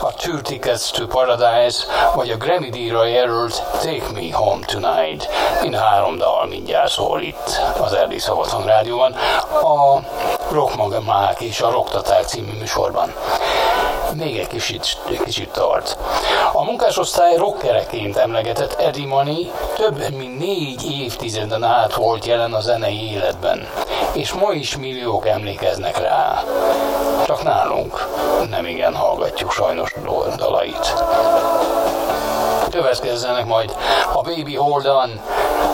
a Two Tickets to Paradise, vagy a Grammy díjra jelölt Take Me Home Tonight. Mind három dal mindjárt szól itt az Erdély Szabadon Rádióban, a Rockmagamák és a Rocktaták című műsorban még egy kicsit, kicsit tart. A munkásosztály rockereként emlegetett Eddie Money több mint négy évtizeden át volt jelen a zenei életben, és ma is milliók emlékeznek rá. Csak nálunk nem igen hallgatjuk sajnos dalait. Következzenek majd a Baby Hold On,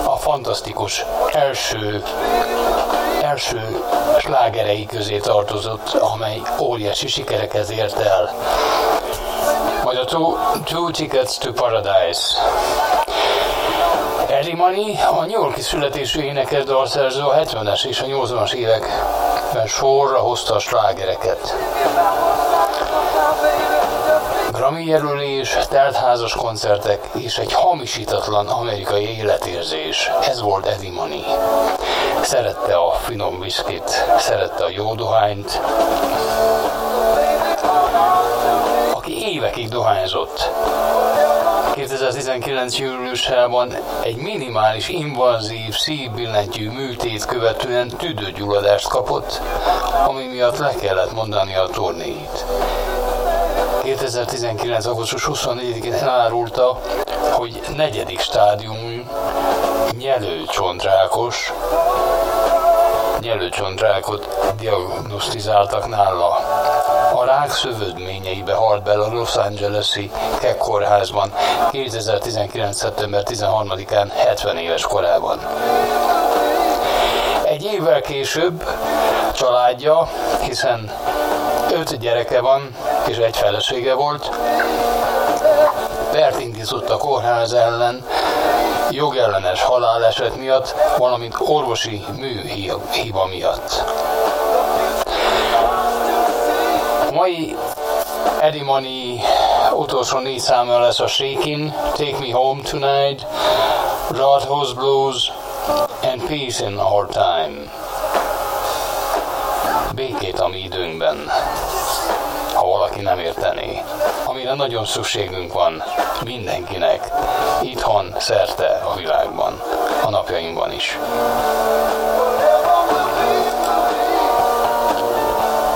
a fantasztikus első első slágerei közé tartozott, amely óriási sikereket ért el. Majd a Two, two Tickets to Paradise. Eddie Money a New Yorki születésű énekes dalszerző a 70-es és a 80-as években sorra hozta a slágereket. Grammy jelölés, teltházas koncertek és egy hamisítatlan amerikai életérzés. Ez volt Eddie Money. Szerette a finom viszkit, szerette a jó dohányt. Aki évekig dohányzott. 2019. júliusában egy minimális invazív szívbillentyű műtét követően tüdőgyulladást kapott, ami miatt le kellett mondani a turnéit. 2019. augusztus 24-én elárulta, hogy negyedik stádium nyelőcsontrákos, nyelőcsontrákot diagnosztizáltak nála. A rák szövődményeibe halt bele a Los Angeles-i Keck kórházban 2019. szeptember 13-án 70 éves korában. Egy évvel később családja, hiszen öt gyereke van, és egy felesége volt, pert indított a kórház ellen, jogellenes haláleset miatt, valamint orvosi műhiba miatt. A mai Eddie Money utolsó négy száma lesz a Shakin, Take Me Home Tonight, Roadhouse Blues and Peace in Our Time. Békét a mi időnkben, ha valaki nem értené. Amire nagyon szükségünk van mindenkinek, itthon, szerte a világban, a napjainkban is.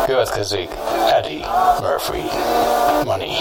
Következik Eddie Murphy, Money.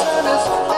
honest.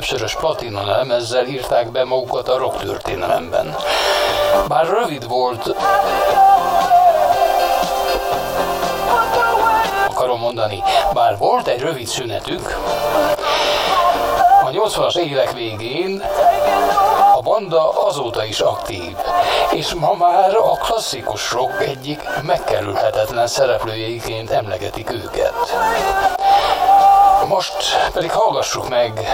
Többszörös platina lemezzel írták be magukat a rock történelemben. Bár rövid volt akarom mondani, bár volt egy rövid szünetük, a 80-as évek végén a banda azóta is aktív, és ma már a klasszikus rock egyik megkerülhetetlen szereplőjeiként emlegetik őket. Most pedig hallgassuk meg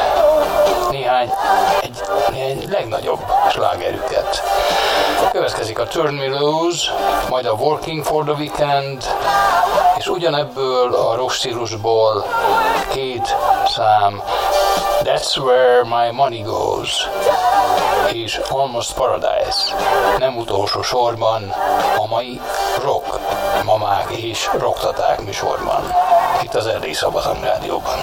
néhány, egy, néhány legnagyobb slágerüket. Következik a Turn Me Loose, majd a Working for the Weekend, és ugyanebből a rock stílusból két szám That's Where My Money Goes és Almost Paradise. Nem utolsó sorban a mai rock mamák és rocktaták műsorban. Itt az Erdély Szabadon Rádióban.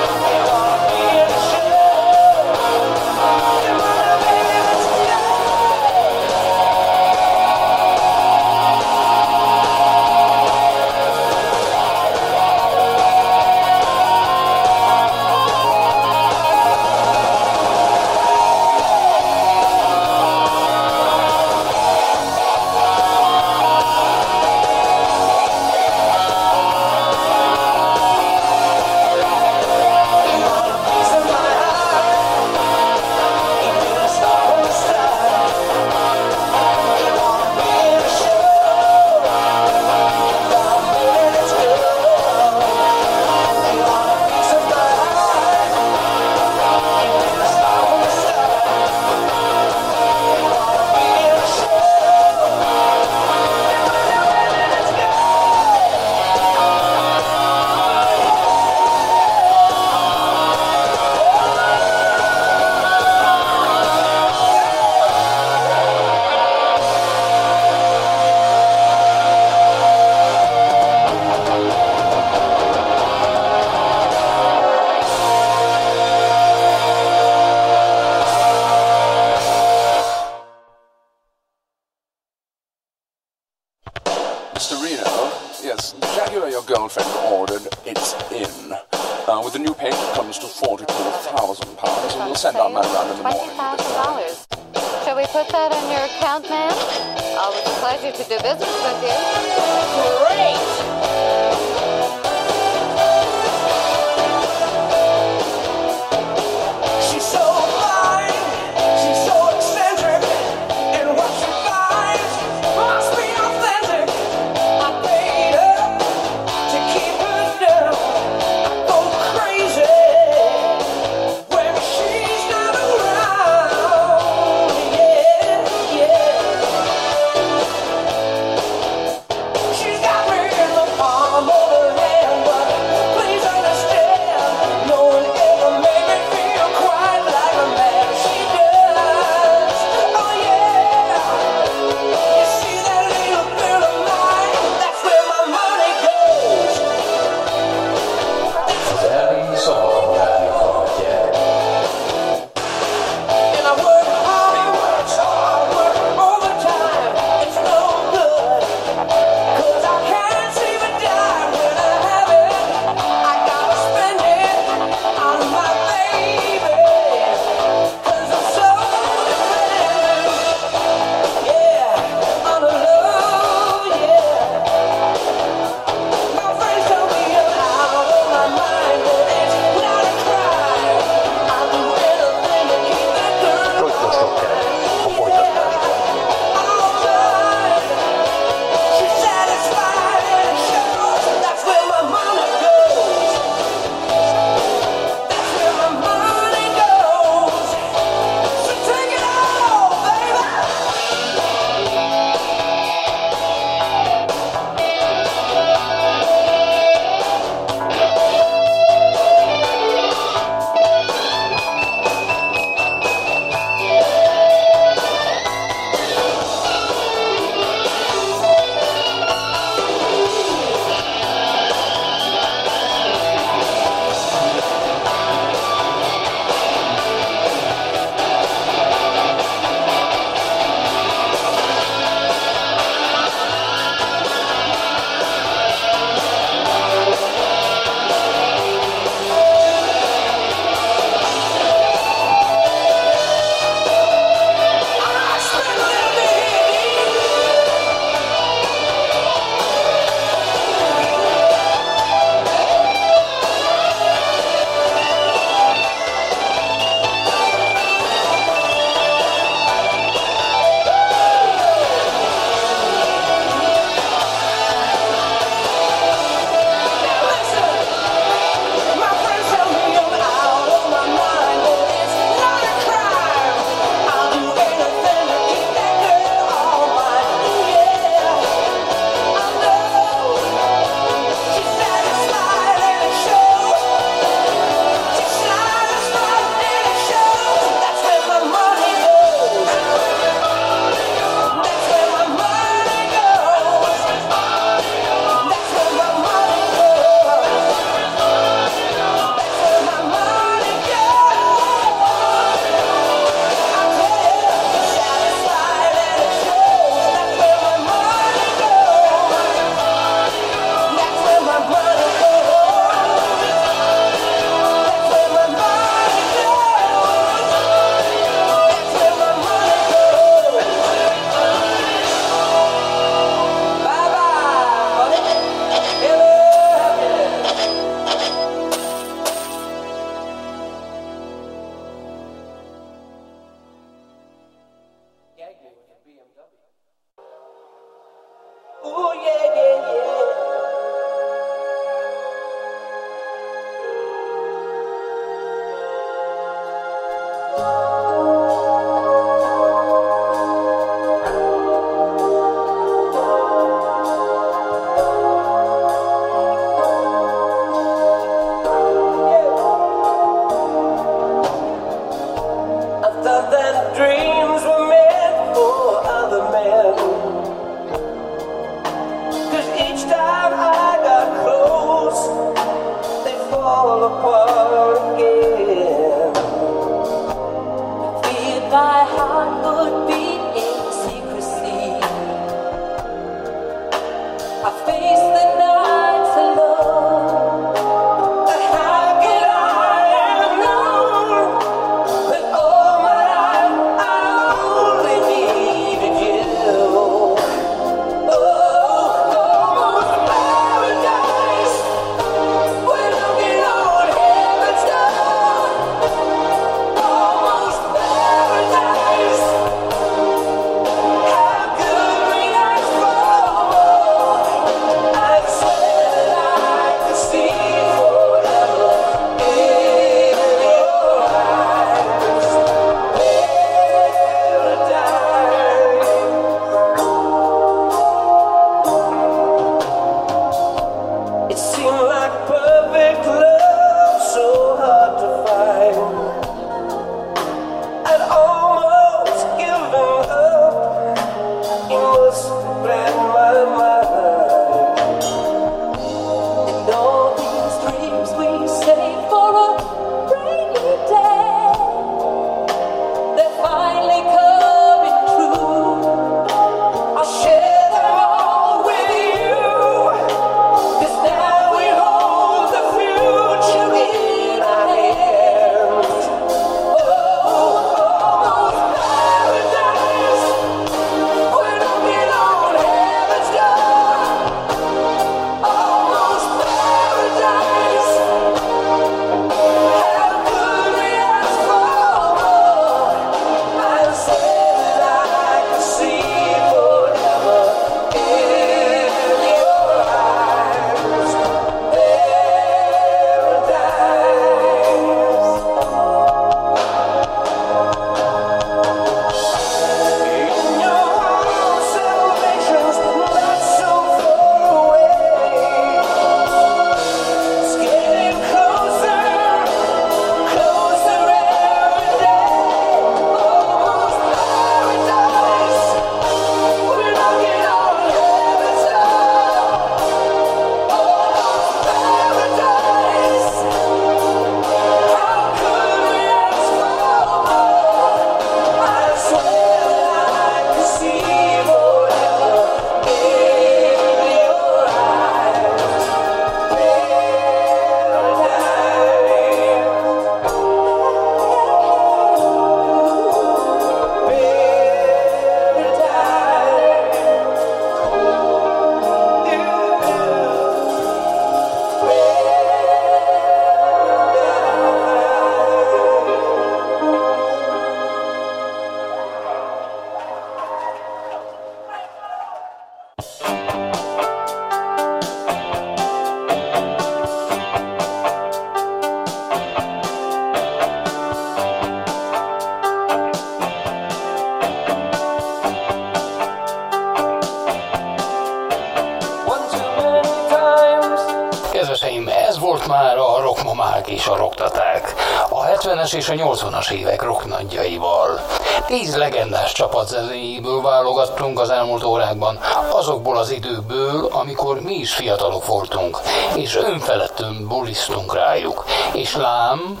És a 80-as évek rocknadjaival. Tíz legendás csapat zenéjéből válogattunk az elmúlt órákban, azokból az időkből, amikor mi is fiatalok voltunk, és önfeledtön bulisztunk rájuk. És lám,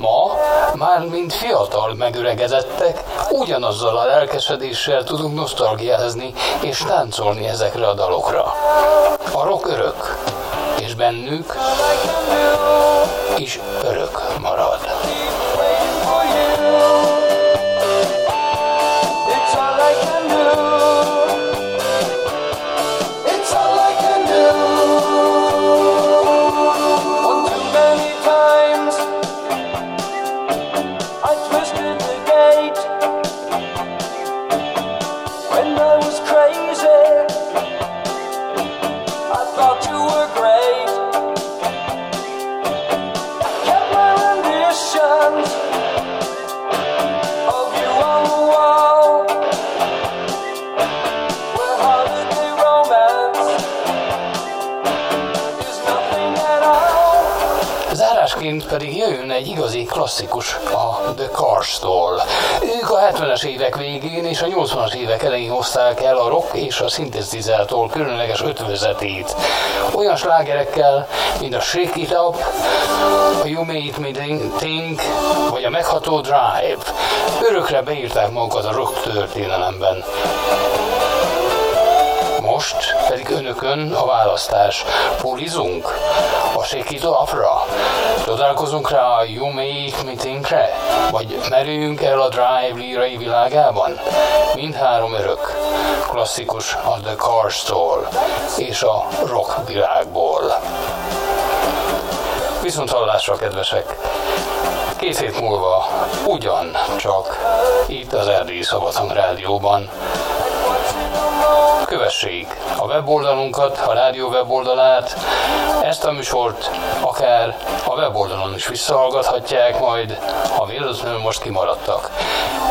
ma, már mint fiatal megöregedettek, ugyanazzal a lelkesedéssel tudunk nosztalgiázni és táncolni ezekre a dalokra. A rock örök, és bennük is örök marad. 80-as évek elején hozták el a rock és a szintetizától különleges ötvözetét. Olyan slágerekkel, mint a Shake It Up, a You Made Me Think, vagy a megható Drive. Örökre beírták magukat a rock történelemben. Pedig önökön a választás. Pulizunk a It Up-ra? Csodálkozunk rá a You Make Me Think-re? Vagy merüljünk el a Drive lírai világában? Mindhárom örök. Klasszikus a The Cars-tól és a rock világból. Viszont hallásra, kedvesek! Két hét múlva ugyancsak itt az Erdélyi Szabadhang Rádióban kövessék a weboldalunkat, a rádió weboldalát. Ezt a műsort akár a weboldalon is visszahallgathatják majd, ha véletlenül most kimaradtak.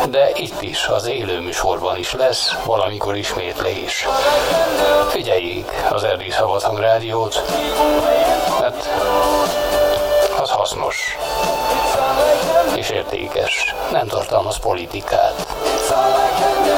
De itt is, az élő műsorban is lesz valamikor ismétlés. Figyeljék az Erdélyi Szabadhang Rádiót, mert az hasznos és értékes, nem tartalmaz politikát. It's all I can do.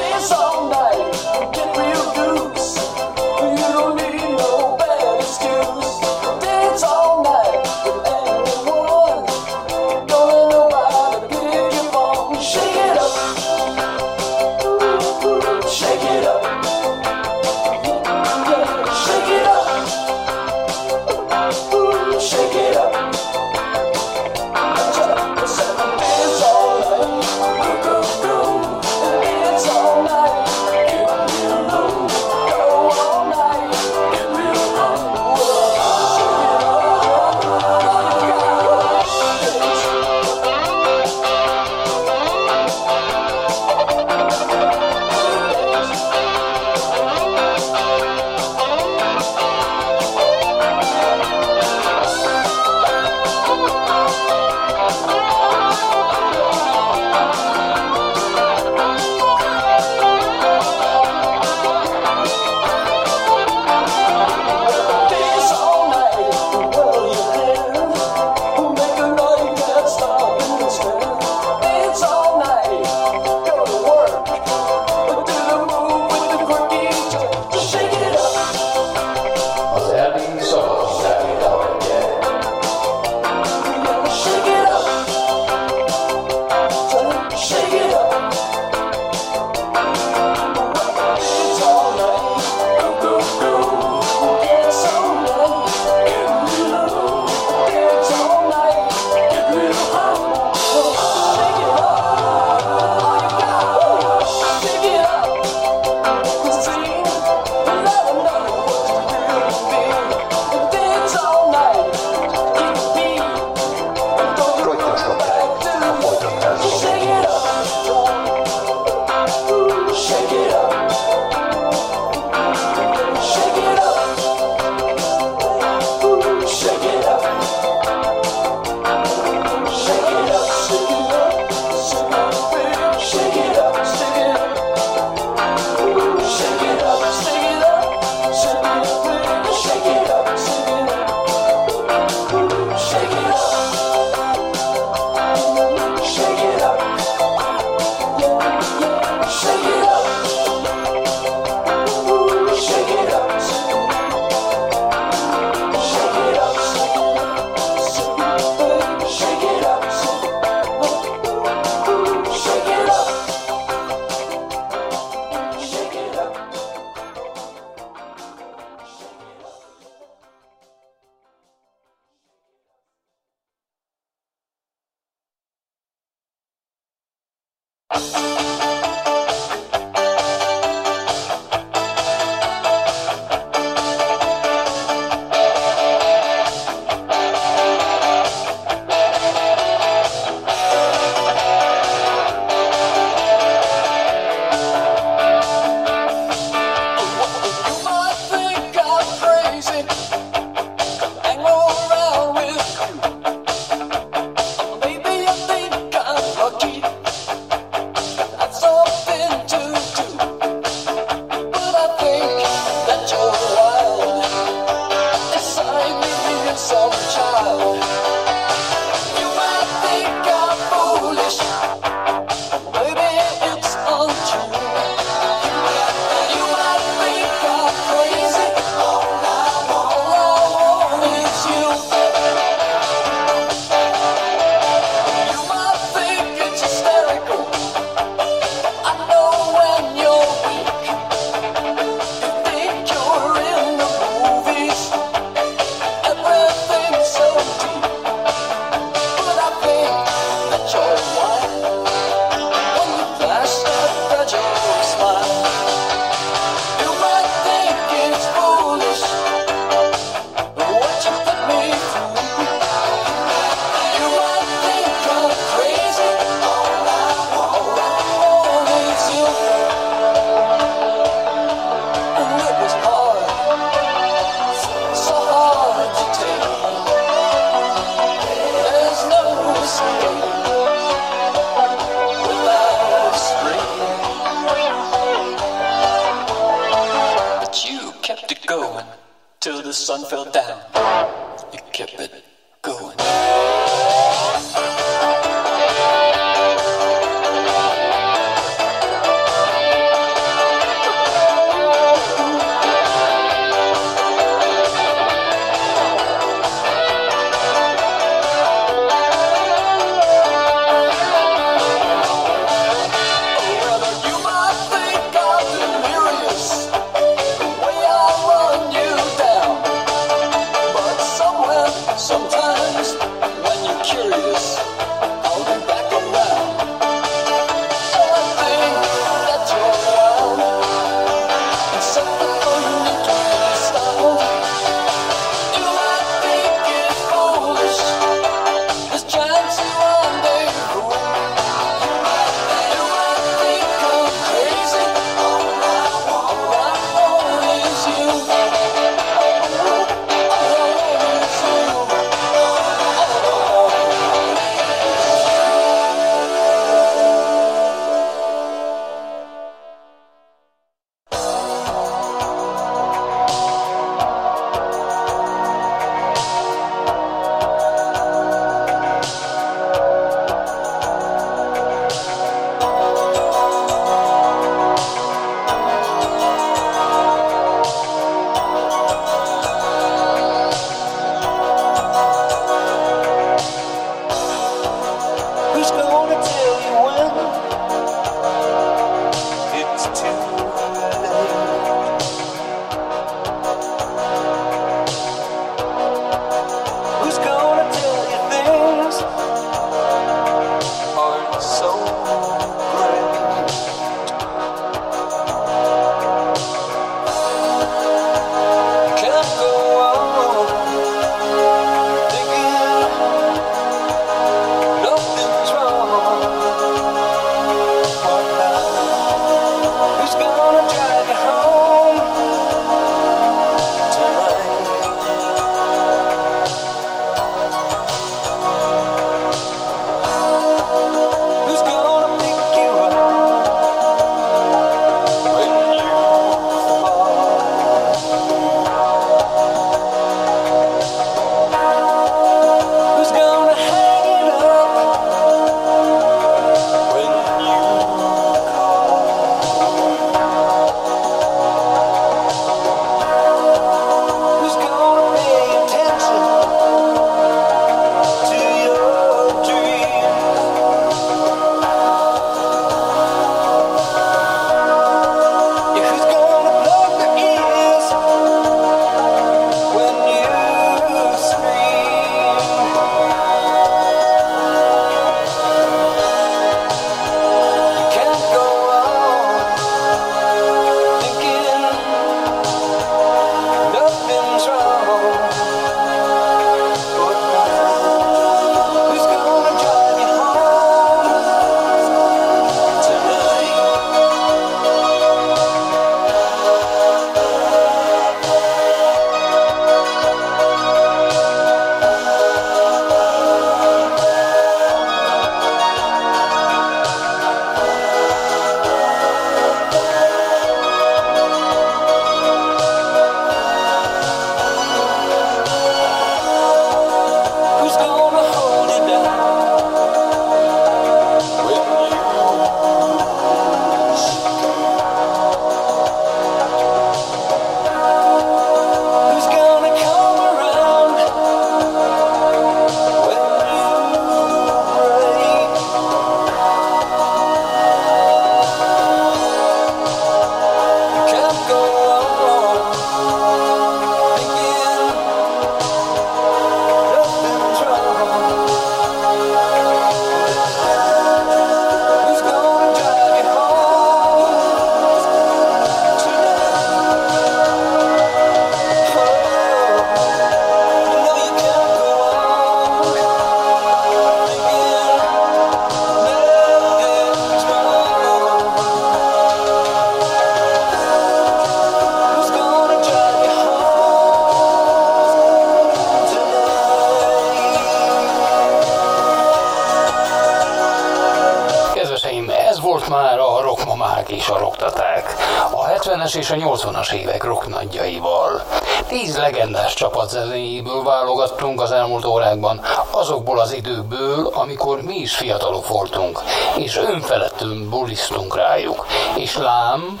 70-es és a 80-as évek rocknadjaival. Tíz legendás csapat zenéjéből válogattunk az elmúlt órákban, azokból az időkből, amikor mi is fiatalok voltunk, és önfeledtünk bulisztunk rájuk. És lám,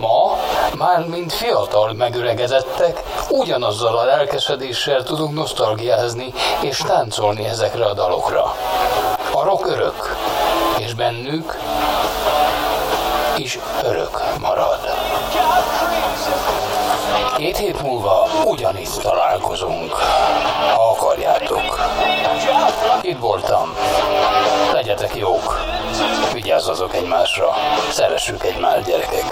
ma, már mint fiatal megöregedettek, ugyanazzal a lelkesedéssel tudunk nosztalgiázni és táncolni ezekre a dalokra. A rock örök, és bennük is örök marad. Két hét múlva ugyanitt találkozunk, ha akarjátok. Itt voltam. Legyetek jók. Vigyázzatok egymásra. Szeressük egymást, gyerekek.